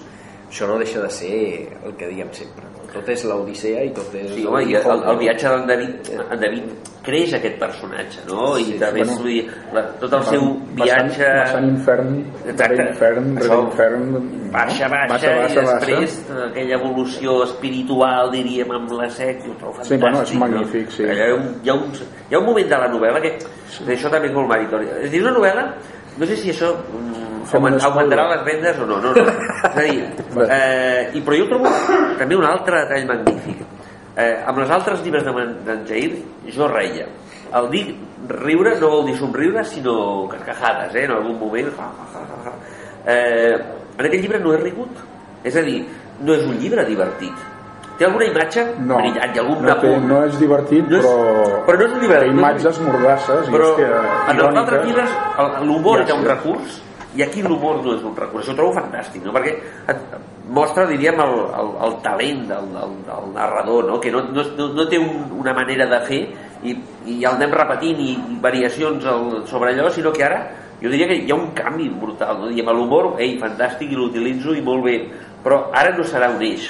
això no deixa de ser el que diem sempre? Tot és l'odissea i tot és Sí, home, i el, el viatge d'en David, en David creix aquest personatge, no? I Sí, també bueno. vull dir, la, tot el seu viatge... Passant infern, Exacte. infern, Això, infern... Baixa, baixa, baixa, baixa, i després baixa. aquella evolució espiritual, diríem, amb la sec, i ho trobo fantàstic. Sí, bueno, és magnífic, sí. Hi ha, un, hi, ha un, hi ha un moment de la novel·la que això també és molt meritori. És dir, una novel·la, no sé si això mm, augment- augmentarà les vendes o no, no, no. És a dir, eh, i, però jo trobo també un altre detall magnífic. Eh, amb els altres llibres d'en de Jair, jo reia. El dir riure no vol dir somriure, sinó carcajades, eh? en algun moment. Eh, en aquest llibre no he rigut. És a dir, no és un llibre divertit. Té alguna imatge No, brillant i algun no, té, no és divertit, No és- però... però no és un llibre- Té imatges mordasses i, però hòstia, en els altres llibres l'humor Ja, era un sí. recurs i aquí l'humor no és un recurs això ho trobo fantàstic no? perquè et mostra diríem el, el, el talent del, del, del narrador no? que no, no, no, té un, una manera de fer i, i el anem repetint i, i variacions al, sobre allò, sinó que ara jo diria que hi ha un canvi brutal, no? diem l'humor, ei, fantàstic i l'utilitzo i molt bé, però ara no serà un eix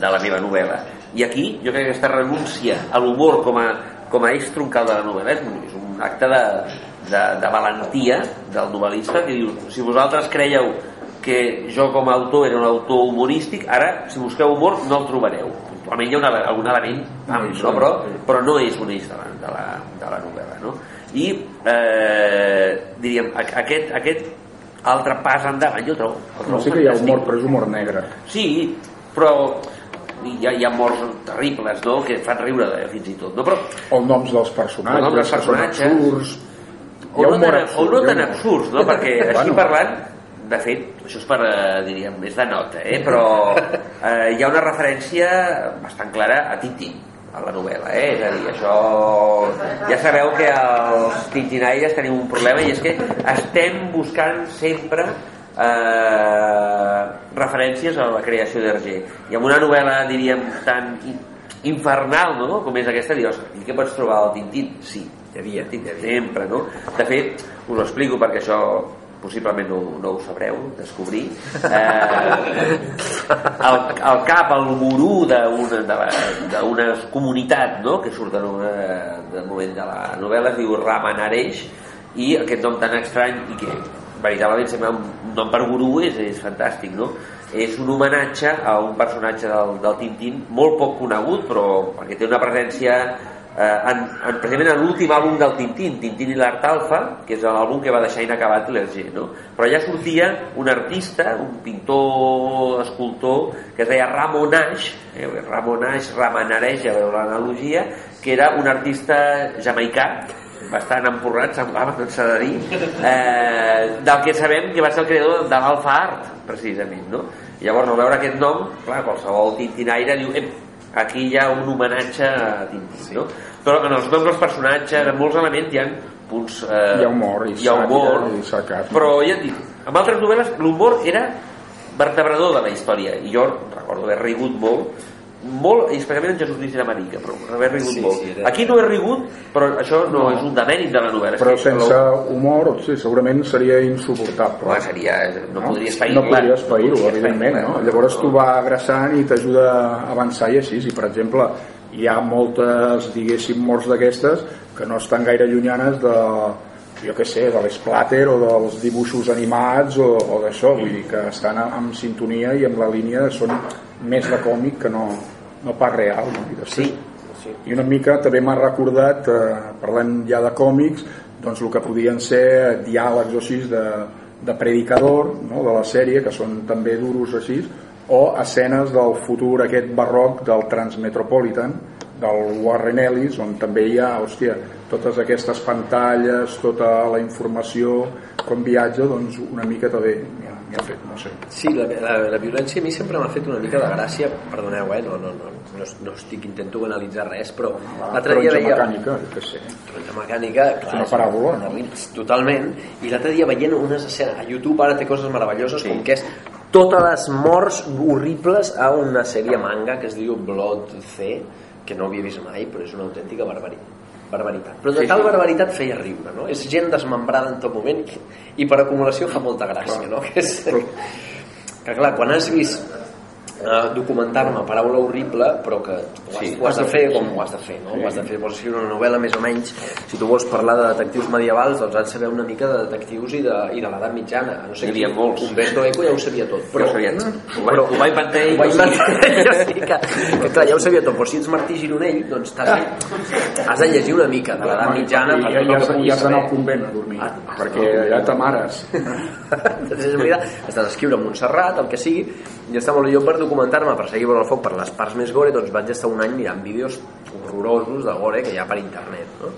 de la meva novel·la. I aquí jo crec que aquesta renúncia a l'humor com, a, com a eix troncal de la novel·la és és un acte de, de, de valentia del novel·lista que diu, si vosaltres creieu que jo com a autor era un autor humorístic, ara, si busqueu humor, no el trobareu. Puntualment hi ha una, algun element, no, però, però no és un eix de la, de la, de la novel·la. No? I, eh, diríem, aquest, aquest altre pas endavant jo trobo, el trobo no sé que hi ha humor, però és humor negre. Sí, però hi ha, hi ha morts terribles no? que fan riure de, fins i tot no? però, o noms dels personatges, el nom dels personatges absurds o no, tan, absurd, o no tan absurds no? perquè així parlant de fet, això és per, eh, diríem, és de nota, eh? però eh, hi ha una referència bastant clara a Tintín, a la novel·la, eh? és a dir, això... Ja sabeu que els tintinaires tenim un problema i és que estem buscant sempre eh, referències a la creació d'Hergé. I amb una novel·la, diríem, tan infernal, no?, com és aquesta, dius, i què pots trobar al Tintín? Sí, hi havia, sempre, no? De fet, us ho explico perquè això possiblement no, no ho sabreu descobrir eh, el, el cap, el gurú d'una comunitat no? que surt una, del moment de la novel·la es diu Ramanaresh i aquest nom tan estrany i que veritablement sembla un nom per gurú és, és fantàstic no? és un homenatge a un personatge del, del Tintín molt poc conegut però perquè té una presència en, en, precisament en l'últim àlbum del Tintín, Tintín i l'Art Alfa, que és l'àlbum que va deixar inacabat l'Hergé, no? però allà sortia un artista, un pintor, escultor, que es deia Ramon Aix, eh, Ramon Aix, Ramanareja, ja veu l'analogia, que era un artista jamaicà, bastant empurrat, semblava, no s'ha de dir, eh, del que sabem que va ser el creador de l'Alfa Art, precisament, no? Llavors, al veure aquest nom, clar, qualsevol tintinaire diu, aquí hi ha un homenatge a Tintín, sí. no? però en els noms dels personatges, en molts elements hi ha punts... Eh, hi ha humor, i, hi ha humor, i sarcasme. però ja et dic, en altres novel·les l'humor era vertebrador de la història i jo recordo haver rigut molt molt, i especialment en Jesús i la Marica però haver rigut sí, molt sí, era... aquí no he rigut, però això no, no. és un demèrit de la novel·la però sense humor sí, segurament seria insuportable no, seria, no, no? podries pair no podries pair-ho, evidentment no? llavors tu va agressant i t'ajuda a avançar i així, i per exemple hi ha moltes, diguéssim, morts d'aquestes que no estan gaire llunyanes de, jo que sé, de l'esplàter o dels dibuixos animats o, o d'això, vull dir que estan en, en sintonia i amb la línia són més de còmic que no, no pas real no? I, després, sí, sí. i una mica també m'ha recordat eh, parlem ja de còmics doncs el que podien ser diàlegs o així de, de predicador no? de la sèrie que són també duros així o escenes del futur aquest barroc del Transmetropolitan del Warren Ellis on també hi ha hòstia, totes aquestes pantalles tota la informació com viatge doncs una mica també m'hi ha fet, no sé Sí, la, la, la violència a mi sempre m'ha fet una mica de gràcia perdoneu, eh, no, no, no, no, no estic intento analitzar res però l'altre dia veia mecànica, que sé taronja mecànica, clar, és una paràbola no? totalment, i l'altre dia veient unes escenes a YouTube ara té coses meravelloses sí. com que és totes les morts horribles a una sèrie manga que es diu Blood C que no havia vist mai però és una autèntica barbaritat barbaritat. Però de tal barbaritat feia riure, no? És gent desmembrada en tot moment i per acumulació fa molta gràcia, no? Que, és, que clar, quan has vist uh, documentar-me paraula horrible però que ho has, sí, ho has de fer com ho has de fer no? Sí. ho has de fer, vols escriure una novel·la més o menys? Si tu vols parlar de detectius medievals doncs has de saber una mica de detectius i de, i de l'edat mitjana. No sé hi havia molts. Umberto Eco ja ho sabia tot però, ho, sabia, ho, va, ho va inventar ell ho va inventar sí, que, que, clar, ja ho sabia tot però si ets Martí Gironell doncs has, has de llegir una mica de l'edat mitjana i, i, has, i has d'anar al convent a dormir. Ah, perquè ja t'amares. Has d'escriure a Montserrat el que sigui i està molt bé jo per documentar-me per seguir vora el foc per les parts més gore doncs vaig estar un any mirant vídeos horrorosos de gore que hi ha per internet no?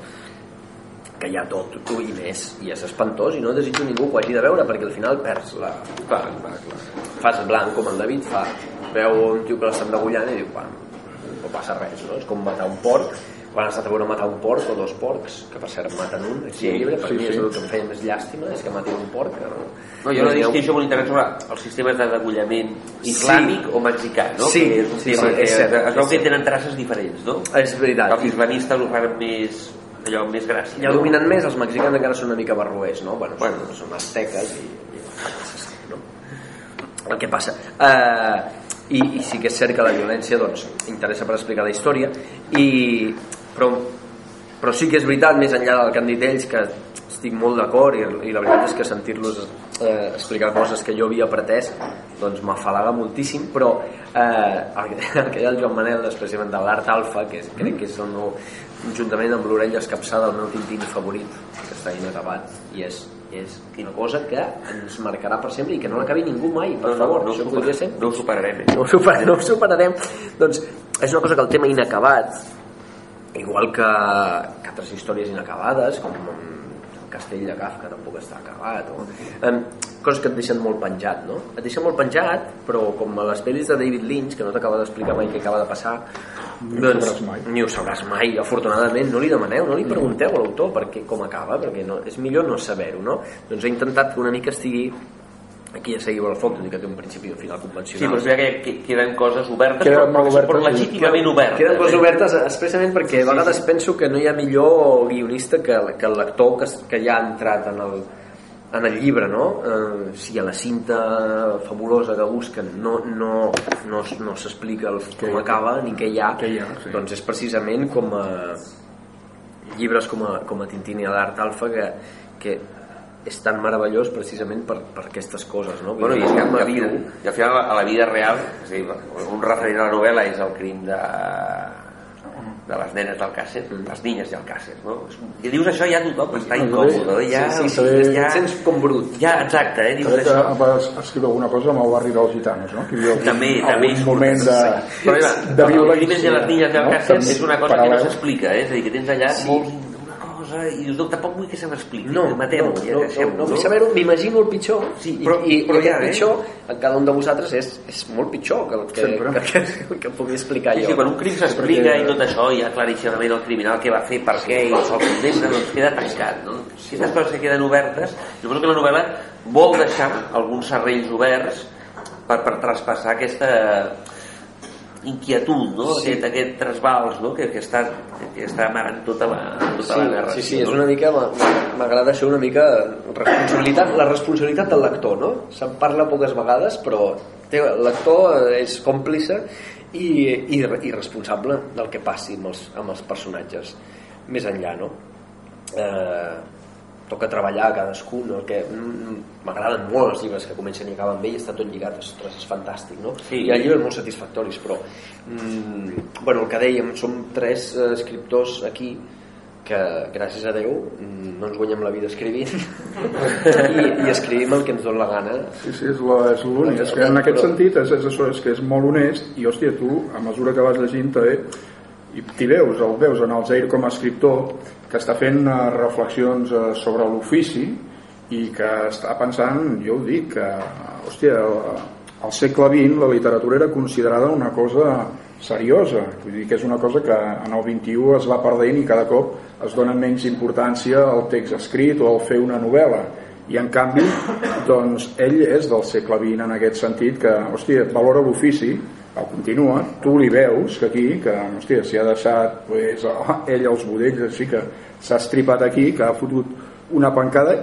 que hi ha tot tu i més i és espantós i no desitjo ningú que ho hagi de veure perquè al final perds la... Clar, clar, clar. fas blanc com el David fa veu un tio que l'estan degullant i diu bueno, no passa res no? és com matar un porc quan has estat a veure matar un porc o dos porcs que per cert maten un aquí Sí, llibre, per sí, mi és sí. el que em feia més llàstima és que matin un porc que no, No, jo no distinció molt interessant sobre els sistemes de degollament islàmic o mexicà, no? Sí, que és un sí, tema sí, que és cert, es veu que tenen traces diferents, no? és veritat Els islamistes ho fan més allò més gràcia. ja dominen més, els mexicans encara són una mica barroers no? bueno, Bueno. són, són asteques i, i no? el que passa eh, i, i sí que és cert que la violència doncs, interessa per explicar la història. I, però, però sí que és veritat més enllà del que han dit ells que estic molt d'acord i, i la veritat és que sentir-los eh, explicar coses que jo havia pretès doncs m'afalaga moltíssim però eh, el, el que deia el Joan Manel especialment de l'art alfa que és, crec que és el meu juntament amb l'orella escapçada el meu tintín favorit que està inacabat i és, és una cosa que ens marcarà per sempre i que no l'acabi ningú mai per favor, no, això ho podria ser no ho superarem. Eh? no ho, superarem, no ho superarem doncs és una cosa que el tema inacabat igual que, que altres històries inacabades com castell de Kafka tampoc està acabat o, um, coses que et deixen molt penjat no? et deixen molt penjat però com a les pel·lis de David Lynch que no t'acaba d'explicar mai què acaba de passar Ni ho sabràs mai. ni ho sabràs mai afortunadament no li demaneu, no li pregunteu a l'autor perquè com acaba, perquè no, és millor no saber-ho no? doncs he intentat que una mica estigui aquí ja seguiu el foc, tot i que té un principi i un final Sí, convencional però és que, que queden coses obertes, Queden però, però, però obertes i- legítimament obertes. Queden coses eh? obertes expressament perquè a vegades penso que no hi ha millor guionista que, que el lector que, que ja ha entrat en el, en el llibre, no? Eh, si a la cinta fabulosa que busquen no, no, no, no s'explica com acaba ni què hi ha, Què hi ha, sí. doncs és precisament com a llibres com a, com a Tintín i l'Art Alfa que, que és tan meravellós precisament per, per aquestes coses, no? Bueno, i és que, com a que, al viu. final, i al final a la vida real és a dir, un referent a la novel·la és el crim de de les nenes del Càcer, les niñes del Càcer, no? I dius això ja tothom està incòmode, ja, sí, sí, també- sí, ja, et sents com brut. ja, exacte, eh, dius això. vas escriure alguna cosa amb el barri dels gitanos, no? Que hi havia algun, També, algun també. moment de, Però mira, de els violència. de les niñes del no? Càcer També és una cosa que no s'explica, eh? és a dir, que tens allà Sí. molts, una cosa i dius, no, tampoc vull que se m'expliqui, No, no, mateu-ho, no, ja no, deixem-ho, no, vull saber-ho, m'imagino el pitjor Sí, i, però- i, però i aquest ja, eh? pitjor en cada un de vosaltres és, és molt pitjor que el que, Sempre. que, que, que pugui explicar Sí, jo sí, quan un crim s'explica Perquè- i tot això, i ha claríssimament el criminal què va fer, per què, i se'l condemna, doncs queda tancat, no? Si aquestes coses que queden obertes, jo penso que la novel·la vol deixar alguns serrells oberts per, per traspassar aquesta inquietud, no? Sí. Aquest, aquest trasbals, no? Que, que, està, que està amarant tota la, tota la Sí, narració. sí, sí, és no? una mica, m'a- m'agrada això una mica responsabilitat, la responsabilitat del lector, no? Se'n parla poques vegades, però té, el lector és còmplice i, i, i responsable del que passi amb els, amb els personatges més enllà, no? Eh, toca treballar a cadascú no? que m'agraden molt els llibres que comencen i acaben bé i està tot lligat ostres, és fantàstic no? Sí. hi ha llibres molt satisfactoris però mm, bueno, el que dèiem som tres eh, escriptors aquí que gràcies a Déu mm, no ens guanyem la vida escrivint i, i escrivim el que ens dona la gana Sí, sí, és la- és l'únic. És que en aquest Però- sentit és, és això, és que és molt honest i, hòstia, tu, a mesura que vas llegint, també, i t'hi veus, el veus en el Zaire com a escriptor, que està fent eh, reflexions eh, sobre l'ofici i que està pensant, jo ho dic, que, hòstia, al, al segle XX la literatura era considerada una cosa seriosa, vull dir que és una cosa que en el XXI es va perdent i cada cop es dona menys importància al text escrit o al fer una novel·la. I en canvi doncs ell és del segle XX en aquest sentit que hòstia, valora l'ofici el continua, tu li veus que aquí que hòstia, s'hi ha deixat pues, ell els budells així que s'ha estripat aquí, que ha fotut una pancada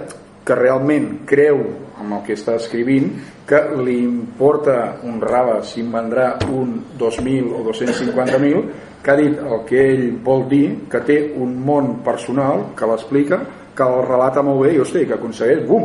que realment creu amb el que està escrivint que li importa un raba si en vendrà un 2.000 o 250.000 que ha dit el que ell vol dir que té un món personal que l'explica que el relata molt bé i hosti, que aconsegueix, bum,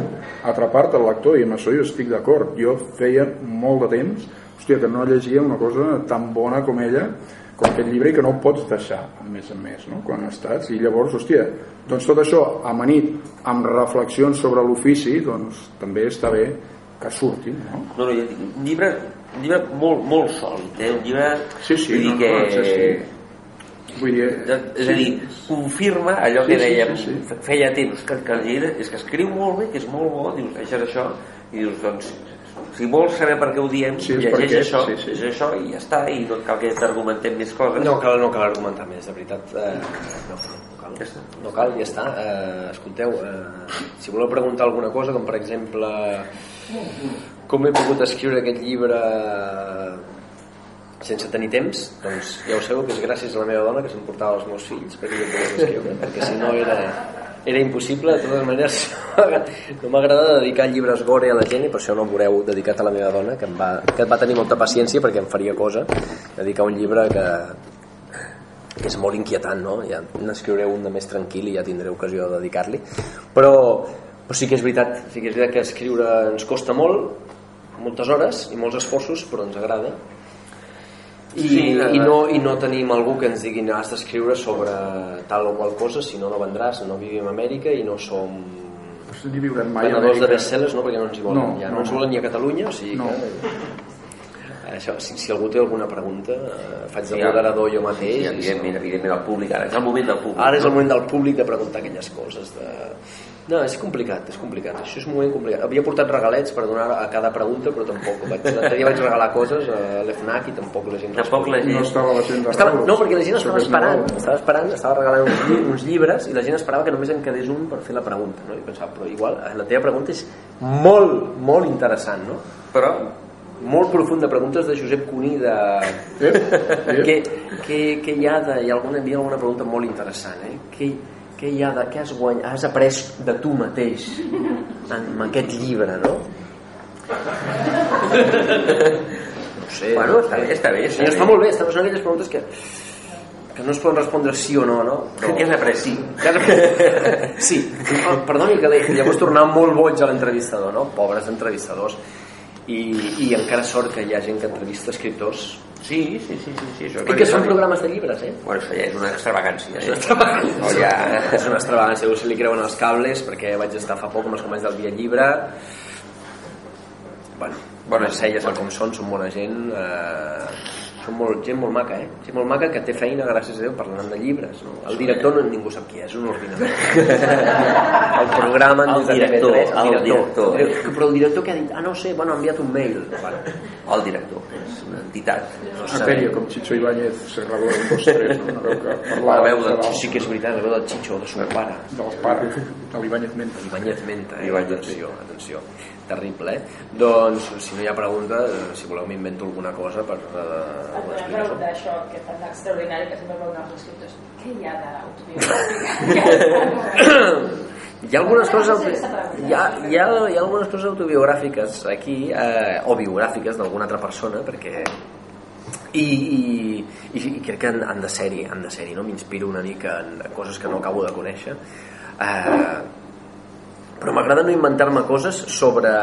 atrapar-te el lector. I amb això jo estic d'acord. Jo feia molt de temps hòstia, que no llegia una cosa tan bona com ella com aquest llibre i que no el pots deixar a més a més no? quan estàs i llavors, hòstia, doncs tot això amanit amb reflexions sobre l'ofici doncs també està bé que surtin no? No, no, un llibre, un llibre molt, molt sòlid, eh? un llibre Sí, sí, vull dir no, que, no, sí, sí. Vull dir, és a dir, confirma allò Sí, que sí, dèiem sí, sí. feia temps que, que és que escriu molt bé, que és molt bo dius, és això i dius, doncs si vols saber per què ho diem Sí, llegeix això, sí, sí. és això i ja està i no cal que t'argumentem més coses No cal, no cal argumentar més, de veritat. Eh, no, no cal. Ja està. No cal, ja està. Eh, escolteu, eh, si voleu preguntar alguna cosa, com per exemple com he pogut escriure aquest llibre sense tenir temps, doncs ja ho sabeu que és gràcies a la meva dona que s'emportava els meus fills perquè jo pogués escriure, perquè si no era, era impossible, de totes maneres no m'agrada dedicar llibres gore a la gent i per això no veureu dedicat a la meva dona que, em va, que va tenir molta paciència perquè em faria cosa dedicar un llibre que, que és molt inquietant, no? Ja n'escriuré un de més tranquil i ja tindré ocasió de dedicar-li. Però, però sí que és veritat, sí que és veritat que escriure ens costa molt, moltes hores i molts esforços, però ens agrada. I, Sí, i, no, i no tenim algú que ens digui "No, has d'escriure sobre tal o qual cosa, si no, no vendràs, no vivim a Amèrica i no som ni viurem mai a venedors de bestsellers, no? perquè no ens hi volen, No, ja, no, no, ens volen ni a Catalunya, o sigui No. que... Això, si, si algú té alguna pregunta, eh, faig de Sí, moderador jo sí, mateix. i si no- evidentment, evidentment el públic ara és el moment del públic Ara és el moment del públic de preguntar aquelles coses. De... No, és complicat, és complicat. Això és un moment complicat. Havia portat regalets per donar a cada pregunta, però tampoc. Vaig, l'altre dia vaig regalar coses a l'FNAC i tampoc la gent... Tampoc la gent- No estava la gent Estava, no, perquè la gent estava esperant, estava esperant, estava regalant uns, lli uns llibres i la gent esperava que només en quedés un per fer la pregunta. No? I pensava, però igual, eh, la teva pregunta és molt, molt interessant, no? però molt profunda, preguntes de Josep Cuní de... Ep, ep. Què, què, què hi ha de... Hi ha alguna, hi ha alguna pregunta molt interessant, eh? Què, què hi ha de... Què has guanyat? Has après de tu mateix en aquest llibre, no? No sé. Bueno, està bé, està bé, està Sí, està bé. molt bé, està, són aquelles preguntes que que no es poden respondre sí o no, no? què has après? Sí. Sí, oh, perdoni que llavors tornava molt boig a l'entrevistador, no? Pobres entrevistadors. I, I encara sort que hi ha gent que entrevista escriptors Sí, sí, sí, sí, sí això i que són programes de llibres, eh? Bueno, això ja és una extravagància. És Eh? una extravagància. No, ja... És una extravagància, se li creuen els cables perquè vaig estar fa poc amb els companys del Via Llibre bueno, Bona bona celles com són, són bona gent eh, són molt, gent molt maca eh? gent molt maca que té feina gràcies a Déu parlant de llibres no? el director no, ningú sap qui és un ordinador el programa El des de director, TV3, el director. però el director que ha dit ah no sé, bueno, ha enviat un mail bueno, El director, és una entitat. no pèria com Chicho Ibáñez, Serrador, un, dos, tres, no? Una veu que parlava La veu de- de, dalt, sí que és veritat, la veu del Chicho de son pare dels pares, de l'Ibáñez Menta. Ibáñez Menta, eh? Ibáñez atenció, atenció. Terrible, eh? Doncs, si no hi ha pregunta, eh, si voleu m'invento alguna cosa per Alguna explicar pregunta d'això que és tan extraordinari que sempre pregunten els escriptors què hi ha d'autobiogràfic? Hi ha algunes coses hi ha, hi, ha, hi ha algunes coses autobiogràfiques aquí eh, o biogràfiques d'alguna altra persona perquè i, i, i, crec que han, han de ser-hi han de ser no? m'inspiro una mica en coses que no acabo de conèixer eh, però m'agrada no inventar-me coses sobre,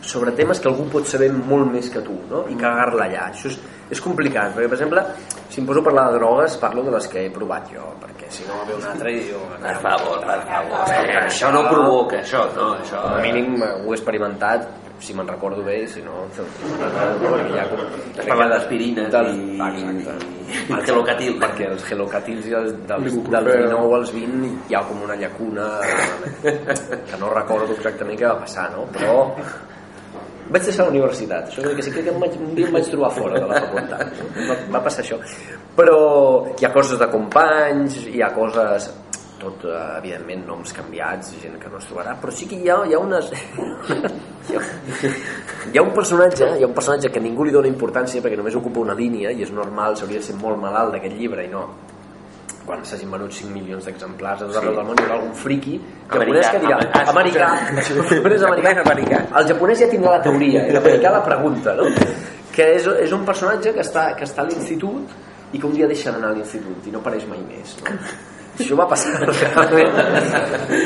sobre temes que algú pot saber molt més que tu no? i cagar-la allà això és, és complicat perquè per exemple si em poso a parlar de drogues parlo de les que he provat jo perquè si no ve un altre i jo Per favor, per favor. Eh, això no provoca, això, no, això... com a mínim eh, ho he experimentat si me'n recordo bé, si no ha com... Parlar d'aspirines del, i- exacte. i el gelocatil. perquè els gelocatils i els, dels, L'ibuprofè. dels 19 als 20 hi ha com una llacuna que no recordo exactament què va passar no? però vaig deixar la universitat. Això crec que sí que em vaig, un dia em vaig trobar fora de la facultat. Va, va passar això. Però hi ha coses de companys hi ha coses tot, eh, evidentment, noms canviats gent que no es trobarà, però sí que hi ha, hi ha unes hi ha, hi ha un personatge hi ha un personatge que ningú li dona importància perquè només ocupa una línia i és normal, s'hauria de ser molt malalt d'aquest llibre i no quan s'hagin venut 5 milions d'exemplars a tot arreu Sí. del món hi haurà algun friqui Americà, japonès que dirà americà, japonès americà. Americà. el japonès ja tindrà la teoria i l'americà la pregunta no? que és, és un personatge que està, que està a l'institut i que un dia deixa d'anar a l'institut i no apareix mai més no? això va passar realment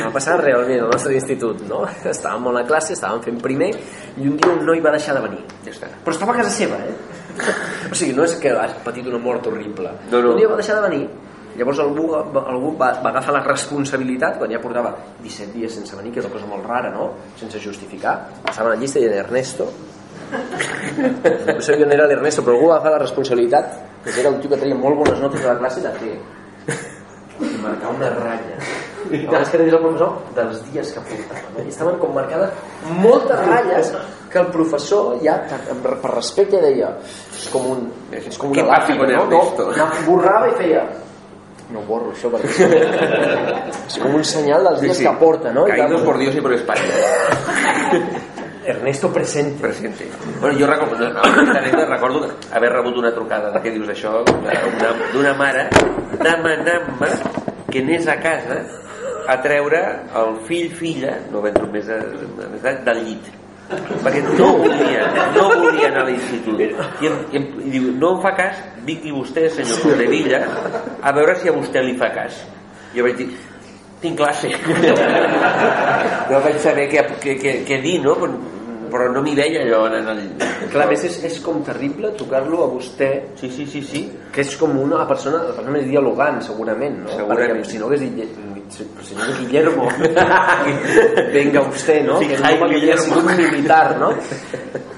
va passar realment al nostre institut no? estàvem a la classe, estàvem fent primer i un dia un noi va deixar de venir però estava a casa seva eh? o sigui, no és que has patit una mort horrible No, no. un dia va deixar de venir llavors algú, algú va, va agafar la responsabilitat quan ja portava 17 dies sense venir que és una cosa molt rara no? sense justificar. Passava la llista i deia Ernesto no sabia on era l'Ernesto però algú va agafar la responsabilitat que era un tio que tenia molt bones notes a la classe de fer i marcar una ratlla. Abans que digués el professor dels dies que portava no? i estaven com marcades moltes ratlles que el professor ja per, per respecte deia és com un és com una làpida, no, no, borrava i feia no borro això perquè és com un senyal dels dies que porta no? Caídos por Dios y por España. Ernesto presente Presente. Bueno, jo recordo, anècdota, recordo haver rebut una trucada de què dius això, d'una d'una mare demanant-me que anés a casa a treure el fill-filla, no ben més, de, més de, del llit perquè no volia, no volia anar a l'institut I, em, i, em, i diu, no em fa cas vingui vostè, senyor Sobrevilla a veure si a vostè li fa cas jo vaig dir, tinc classe no vaig saber què, què, què, què dir no? però, però no m'hi veia jo en el... clar, a més és, és com terrible tocar-lo a vostè sí, sí, sí, sí que és com una persona, la persona més dialogant segurament, no? Segurament. Perquè si no hagués dit "Lle- senyor Guillermo venga usted, no? Sí, que és ai, un sigut militar, no?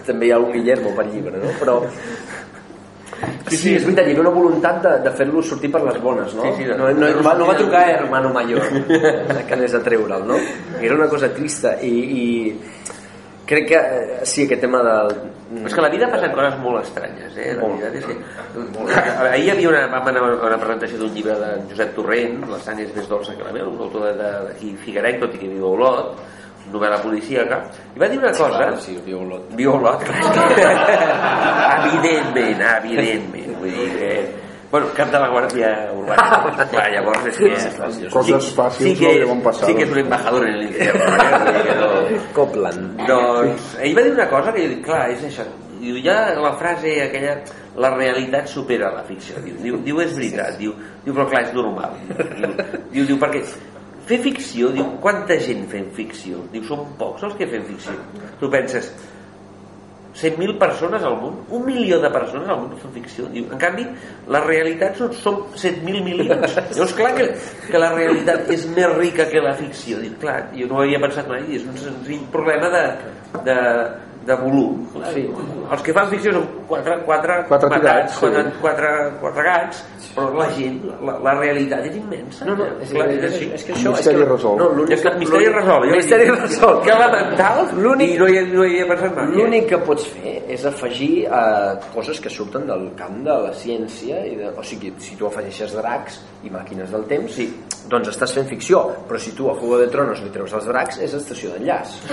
també hi ha un Guillermo per llibre, no? però Sí, sí, és veritat, hi havia una voluntat de, de fer-lo sortir per les bones, no? Sí, sí, de- no, no, de- va, no va trucar a Hermano Mayor que anés a treure'l, no? Era una cosa trista i, i crec que eh, sí, aquest tema del... És que a la vida passen coses molt estranyes, eh? La veritat és que... Ahir hi havia una, vam anar a una presentació d'un llibre de Josep Torrent, La sang és més dolça que la mel, un autor d'aquí Figuerenc, tot i que viu a Olot, novel·la policíaca, i va dir una cosa... Clar, sí, viu a Olot. Viu a Olot, clar, evidentment, evidentment. Vull dir que... Bueno, cap de la Guàrdia Urbana. Clar, llavors és que... Coses fàcils sí que, no deuen passar, Sí que és un embajador en el infierno. Eh? No... Copland. Doncs ell va dir una cosa que jo dic, clar, és això. Diu, ja la frase aquella, la realitat supera la ficció. Diu, diu, diu és veritat. Diu, diu, però clar, és normal. Diu, diu, diu perquè fer ficció, diu, quanta gent fem ficció? Diu, són pocs els que fem ficció. Tu penses, 100.000 persones al món, un milió de persones al món fan ficció. Diu, en canvi, la realitat són, són 7.000 milions. Llavors, clar que, que la realitat és més rica que la ficció. Dic, clar, jo no ho havia pensat mai, és un senzill problema de, de, de volum. Clar, Sí. Els que fan ficció són quatre, quatre, Quatre matats, tirats, sí. quatre, quatre, quatre gats, però la gent, la, la realitat és immensa. No, no, és, clar, és, és, és que això... Misteri és que, resolt. No, Ja l'únic està, misteri resolt. Misteri resolt. Que elemental, L'únic- i no hi, no hi havia pensat mai. eh? L'únic que pots fer és afegir eh, coses que surten del camp de la ciència i de, o sigui, si tu afegeixes dracs i màquines del temps sí, doncs estàs fent ficció però si tu a Juego de Tronos li treus els dracs és estació d'enllaç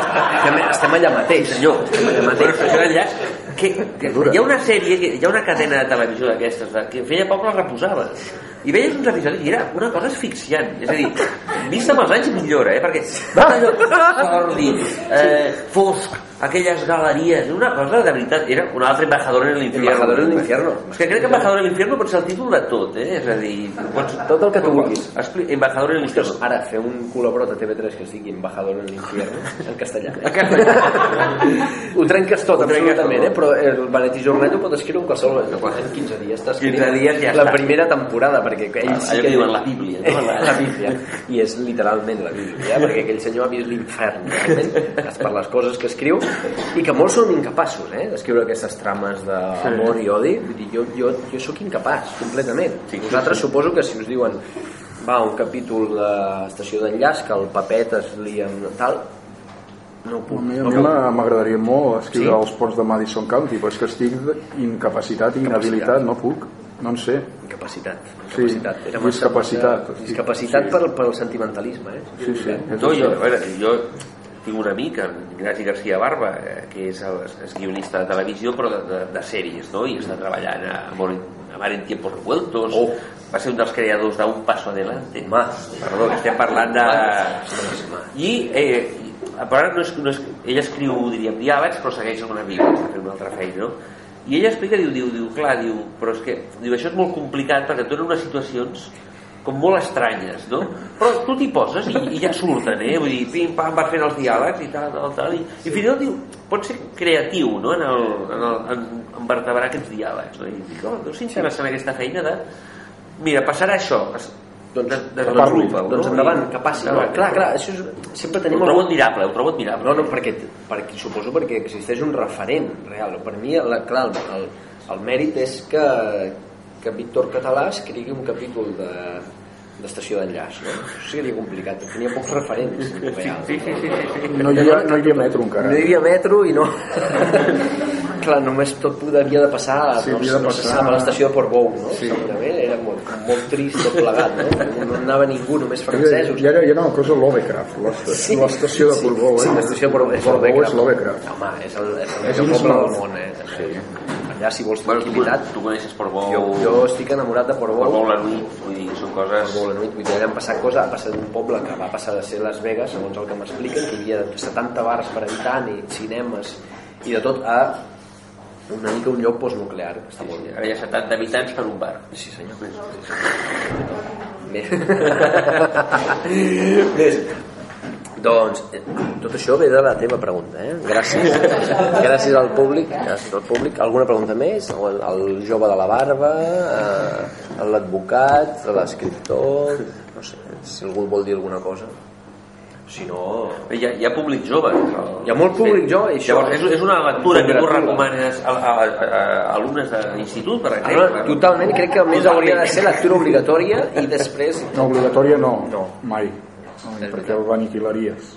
estem, estem allà mateix Senyor, estem allà mateix Estació d'enllaç, que, que hi ha una sèrie, hi ha una cadena de televisió d'aquestes, que feia poc la reposava. I veies uns episodis i era una cosa asfixiant. És a dir, vista amb els anys millora, eh? Perquè va allò sòrdid, eh, fosc, aquelles galeries, una cosa de veritat, era un altre embajador en l'infierno. Embajador en l'infierno. És que crec que embajador en l'infierno pot ser el títol de tot, eh? És a dir, pots... Tot el que tu vulguis. Expli... Embajador en l'infierno. ara fer un col·laborat a TV3 que es digui Embajador en l'infierno en castellà casa. ho trenques tot Ho trenques absolutament tot. eh? però el Vanetti Jornet ho pot escriure en qualsevol en 15 dies escrivint 15 dies ja la primera temporada perquè ell Allò sí que diuen la Bíblia, no? la, la Bíblia i és literalment la Bíblia perquè aquell senyor ha vist l'infern realment, per les coses que escriu i que molts són incapaços eh? d'escriure aquestes trames d'amor i odi Vull dir, jo, jo, jo sóc incapaç completament Sí, sí, vosaltres suposo que si us diuen va, un capítol d'estació d'enllaç que el papet es lia amb tal no A puc mi, a no mi m'a- m'agradaria molt escriure Sí? els ponts de Madison County, però és que estic incapacitat i inhabilitat, no puc, no en sé. Incapacitat, Sí, incapacitat. Era massa- discapacitat. massa- Discapacitat Sí. pel, pel sentimentalisme, eh? Sí, sí. és No, jo, a veure, jo tinc un amic, en Ignasi García Barba, eh, que és, el, és guionista de televisió, però de, de, de sèries, no? I està treballant a, en- a Mar en Tiempos Revueltos. Oh. Va ser un dels creadors d'Un Paso Adelante. Ma. Perdó, que estem parlant de... I, eh, però no és, no és, ell escriu, diríem, diàlegs, però segueix una mica, està fent una altra feina, no? I ella explica, diu, diu, diu, clar, diu, però és que diu, això és molt complicat perquè et donen unes situacions com molt estranyes, no? Però tu t'hi poses i, i ja surten, eh? Vull dir, pim, pam, vas fent els diàlegs i tal, tal, tal, i, i fins i tot diu, pot ser creatiu, no?, en, el, en, el, en, en vertebrar aquests diàlegs, no? I dic, oh, doncs s'interessa en aquesta feina de, mira, passarà això, es, Doncs, des- doncs, desenvolupa-ho, doncs no? endavant, I- que passi. No? endavant. Clar, clar, això és, sempre Ho tenim trobo algun... admirable, ho trobo admirable. No, no, perquè, perquè suposo perquè existeix un referent real. Per mi, la, clar, el, el, el mèrit és que que Víctor Català escrigui un capítol de d'estació d'enllaç, no? Això seria complicat, tenia pocs referents. Sí, sí, sí, sí, sí. No hi havia, no hi havia metro encara. No hi havia metro i no... Clar, només tot havia de passar, Sí, no, havia de no se passar- sap, a l'estació de Portbou, no? Sí. Segurament era molt, molt trist tot plegat, no? No anava ningú, només francesos. I era, i era una cosa Lovecraft, l'estació l'estació de Portbou. Eh? Sí, l'estació de Portbou és Lovecraft. és Lovecraft. Home, és el, és el És millor dins poble el- del món, eh? Sí. Allà, si vols Bueno, tu, tranquil·litat, tu coneixes Portbou, jo, jo estic enamorat de Portbou. Portbou la nit, vull dir, són coses... Portbou la nit, vull dir, allà han passat coses, ha passat un poble que va passar de ser Las Vegas, segons el que m'expliquen, que hi havia 70 bars per habitant i cinemes i de tot a una mica un lloc postnuclear. Està molt bé. Ara hi ha 70 habitants per un bar. Sí, senyor. Bé. Més. Doncs eh, tot això ve de la teva pregunta, eh? Gràcies. Gràcies al públic. Gràcies al públic. Alguna pregunta més? El, el jove de la barba, eh, l'advocat, l'escriptor... No sé, si algú vol dir alguna cosa. Si no... Hi ha, hi ha públic jove. Hi ha molt públic jove, i això- Llavors, és, és una lectura que tu recomanes a, a, a, a alumnes d'institut, per exemple. Ara, totalment, crec que a més hauria de ser lectura obligatòria i després... No, obligatòria no, No. mai. Perquè.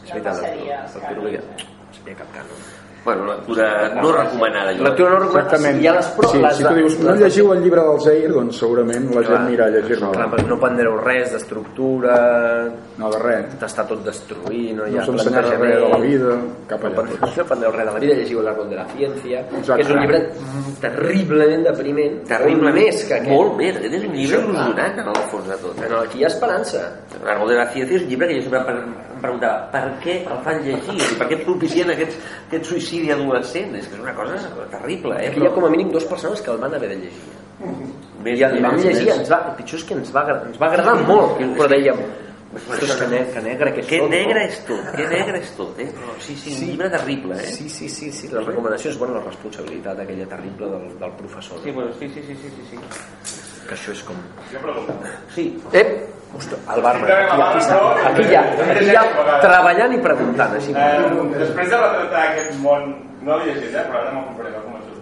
És veritat, Seria lectura obligatòria. Seria cap cànon. Bueno, lectura no recomanada. Jo. Lectura no recomanada. Exactament. Ha les pro, sí, les si tu dius, no llegiu el llibre del Zaire, doncs segurament la gent anirà a Clar, llegir-lo. no prendreu res d'estructura, No, de res. t'està tot destruint, no hi No ha s'ensenyarà res de la vida, cap No allà. prendreu- no prendreu res de la vida, llegiu el árbol de la ciència, Exacte. que és un llibre terriblement depriment, Terrible. molt més que aquest. Molt més. És un llibre il·lusionant, en el fons de tot. Eh? Però aquí hi ha esperança. L'Arbol de la Ciència és un llibre que jo sempre preguntava per què el fan llegir? I per què propicien aquest, aquest suïcidi adolescent? És que és una cosa terrible, eh? Aquí hi ha com a mínim dues persones que el van haver de llegir. Més, I el vam llegir, més. ens va, el pitjor és que ens va, ens va agradar molt, però dèiem, ostres, que, ne que negre que Que tot, negre no? és tot, que negre és tot, eh? Però sí, sí, un llibre terrible, eh? Sí, sí, sí, sí, les recomanacions, bueno, la responsabilitat aquella terrible del, del professor, Sí, no? bueno, sí, sí, sí, sí, sí, sí. que això és com... Sí, Ep! Ostres, el barba, aquí, aquí, està, aquí ja, aquí ja treballant i preguntant, així. Eh, després de retratar aquest món, no l'he llegit, eh, però ara me'l compraré, m'ha convençut.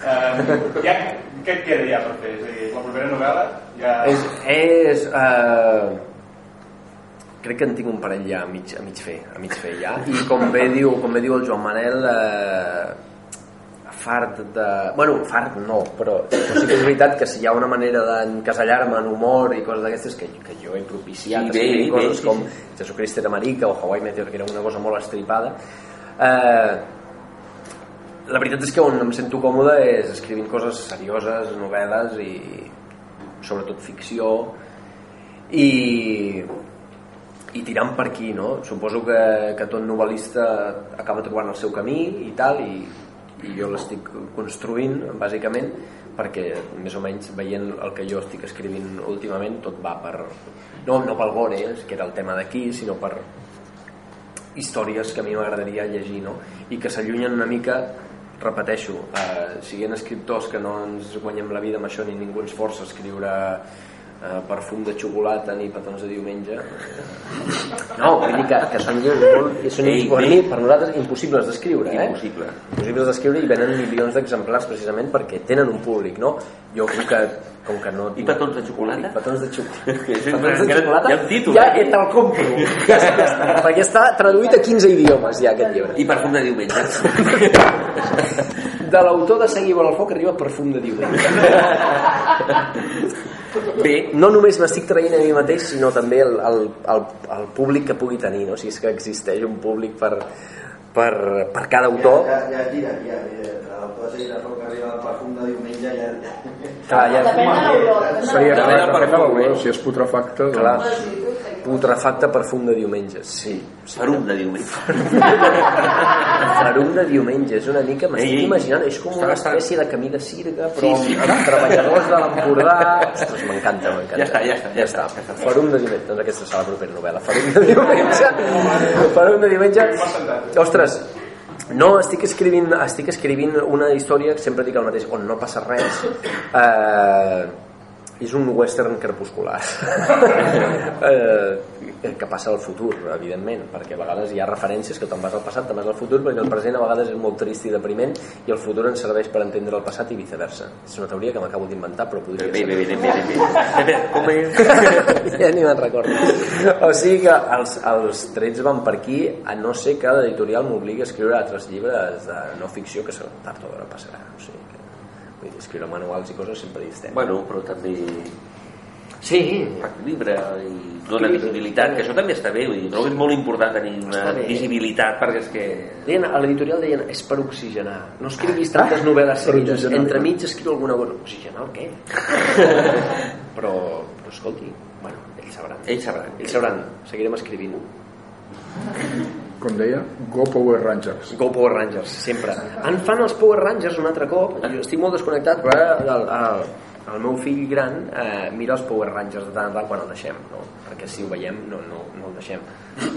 Eh, ja, què et queda ja per fer? És a dir, la propera novel·la ja... És, és uh, crec que en tinc un parell ja a mig, a mig fer, a mig fer ja, i com bé diu, com bé diu el Joan Manel, uh, fart de... Bueno, fart no, però, però sí que és veritat que si hi ha una manera d'encasellar-me en humor i coses d'aquestes que, que jo he propiciat Sí, bé, bé, coses sí, com sí. Jesucrist era marica o Hawaii Meteor, que era una cosa molt estripada, eh, la veritat és que on em sento còmode és escrivint coses serioses, novel·les i sobretot ficció i i tirant per aquí, no? Suposo que, que tot novel·lista acaba trobant el seu camí i tal, i, i jo l'estic construint, bàsicament, perquè més o menys veient el que jo estic escrivint últimament, tot va per... No, no pel gore, eh, que era el tema d'aquí, sinó per històries que a mi m'agradaria llegir, no? I que s'allunyen una mica repeteixo, eh, siguent escriptors que no ens guanyem la vida amb això ni ningú ens força a escriure eh, perfum de xocolata ni petons de diumenge no, vull dir que, que són llibres molt, són Ei, per, mi, per nosaltres impossibles d'escriure eh? impossible. impossibles d'escriure i venen milions d'exemplars precisament perquè tenen un públic no? jo crec que com que no... I petons de xocolata? I petons de xocolata. Petons de xocolata. hi ha un títol, Ja, eh? ja te'l compro. Ja, està, ja està. Perquè està traduït a 15 idiomes ja aquest llibre. I perfum de diumenge. De l'autor de vol el foc arriba perfum de diumenge. Bé, No només m'estic traient a mi mateix, sinó també el, el, el, el públic que pugui tenir, no? si és que existeix un públic per, per, per cada autor. Ja, ja, ja tira, ja, ja. L'autor de Seguir la Foc arriba al perfum de diumenge, ja... Clar, ja, Depèn de l'olor. Seria. Depèn del perfum, si és putrefacte, clar, putrefacte perfum de diumenge, sí. ferum de diumenge. Ferum de diumenge, és una mica, m'estic imaginant, és com una espècie de camí de cirga, però Sí, sí. amb, treballadors de l'Empordà. Ostres, m'encanta, m'encanta. Ja està, ja està, ja està. ja està. Ferum de diumenge, doncs aquesta serà la propera novel·la. Ferum de diumenge. Ferum de diumenge. Ostres, no, estic escrivint, estic escrivint una història que sempre dic el mateix, on no passa res, eh, és un western crepuscular. Eh, que passa al futur evidentment, perquè a vegades hi ha referències que te'n vas al passat, te'n vas al futur perquè el present a vegades és molt trist i depriment i el futur ens serveix per entendre el passat i viceversa. És una teoria que m'acabo d'inventar però podria Bé, ser bé, bé, bé, bé, bé. Com és? ja ni me'n recordo. O sigui que els, els trets van per aquí a no ser que l'editorial m'obligui a escriure altres llibres de no ficció que tard o d'hora passarà o sigui vull dir, escriure manuals i coses sempre hi estem. Bueno, però també sí, equilibra i dona visibilitat, que això també està bé, vull dir, trobo és molt important tenir una visibilitat perquè és que... Deien, a l'editorial deien és per oxigenar no escriguis tantes novel·les seguides. entremig escriu alguna cosa. Oxigenar el què? però, però escolti bueno, ells sabran. Ells sabran. ells sabran, seguirem escrivint Com deia, Go Power Rangers. Go Power Rangers, sempre. En fan els Power Rangers un altre cop, jo estic molt desconnectat, però el, el, el meu fill gran eh, mira els Power Rangers de tant en tant quan el deixem, no? perquè si ho veiem no, no, no el deixem.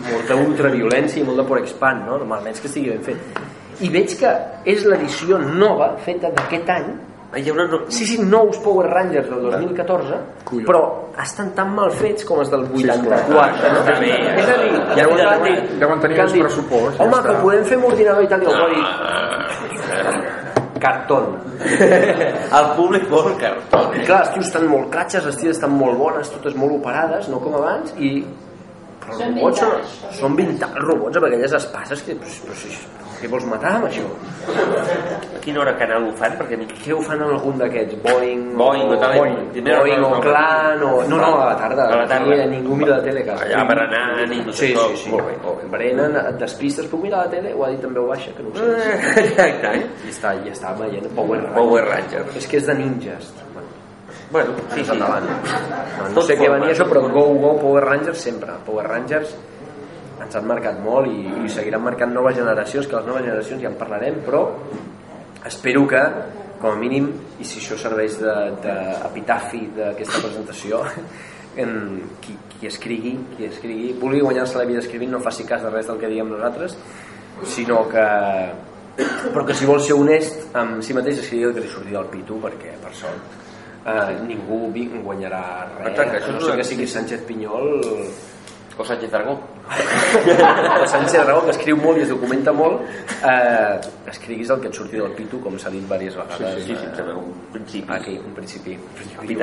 Molta ultraviolència i molt de por expand, no? normalment és que estigui ben fet. I veig que és l'edició nova, feta d'aquest any, Hi ha una... No... sí, sí, nous Power Rangers del 2014, Collons. però estan tan mal fets com els del 84. Ah, no? bé. És a dir, Ja van dir, deuen tenir els pressupost, ja Home, està." que ho podem fer amb ordinador i tal, i el codi cartón. El públic vol cartó. I clar, els tios estan molt catxes, les ties estan molt bones, totes molt operades, no com abans, i però els Són robots són, vintage. són vintage, robots amb aquelles espases que, però, però, què vols matar amb això? A quina hora canal ho fan? Perquè. Què ho fan en algun d'aquests? Boeing, Boeing, o, o tal, Boeing, Boeing o Clan o... No, no, a la tarda. A la tarda. Aquí ningú mira la tele casa. Allà berenant i no sé Sí, sí, sí. Molt bé, molt bé. Berenen, et despistes, puc mirar la tele? Ho ha dit en veu baixa, que no ho sé. Exacte, eh? I està, ja està veient Power Rangers. Power Rangers. És que és de ninjas. Bueno, sí, sí, endavant. No, no sé què venia això, però Go, Go, Power Rangers sempre. Power Rangers ens han marcat molt i, i seguiran marcant noves generacions, que les noves generacions ja en parlarem, però espero que, com a mínim, i si això serveix d'epitafi d'aquesta presentació, en, qui, qui escrigui, qui escrigui, vulgui guanyar-se la vida escrivint, no faci cas de res del que diguem nosaltres, sinó que però que si vol ser honest amb si mateix escrigui el que li surti del pitu perquè per sort eh, ningú guanyarà res Exacte, això no sé que sigui Sánchez Pinyol O Sánchez Dragó. O Sánchez Dragó que escriu molt i es documenta molt eh, escriguis el que et surti del pitu com s'ha dit diverses vegades Sí, sí, em eh, sembla un principi. aquí, un principi, un principi.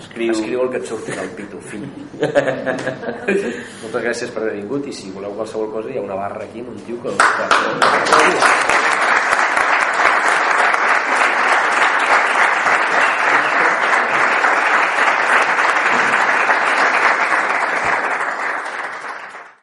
Escriu- escriu el que et surti del pitu fill moltes gràcies per haver vingut i si voleu qualsevol cosa hi ha una barra aquí amb un tio que...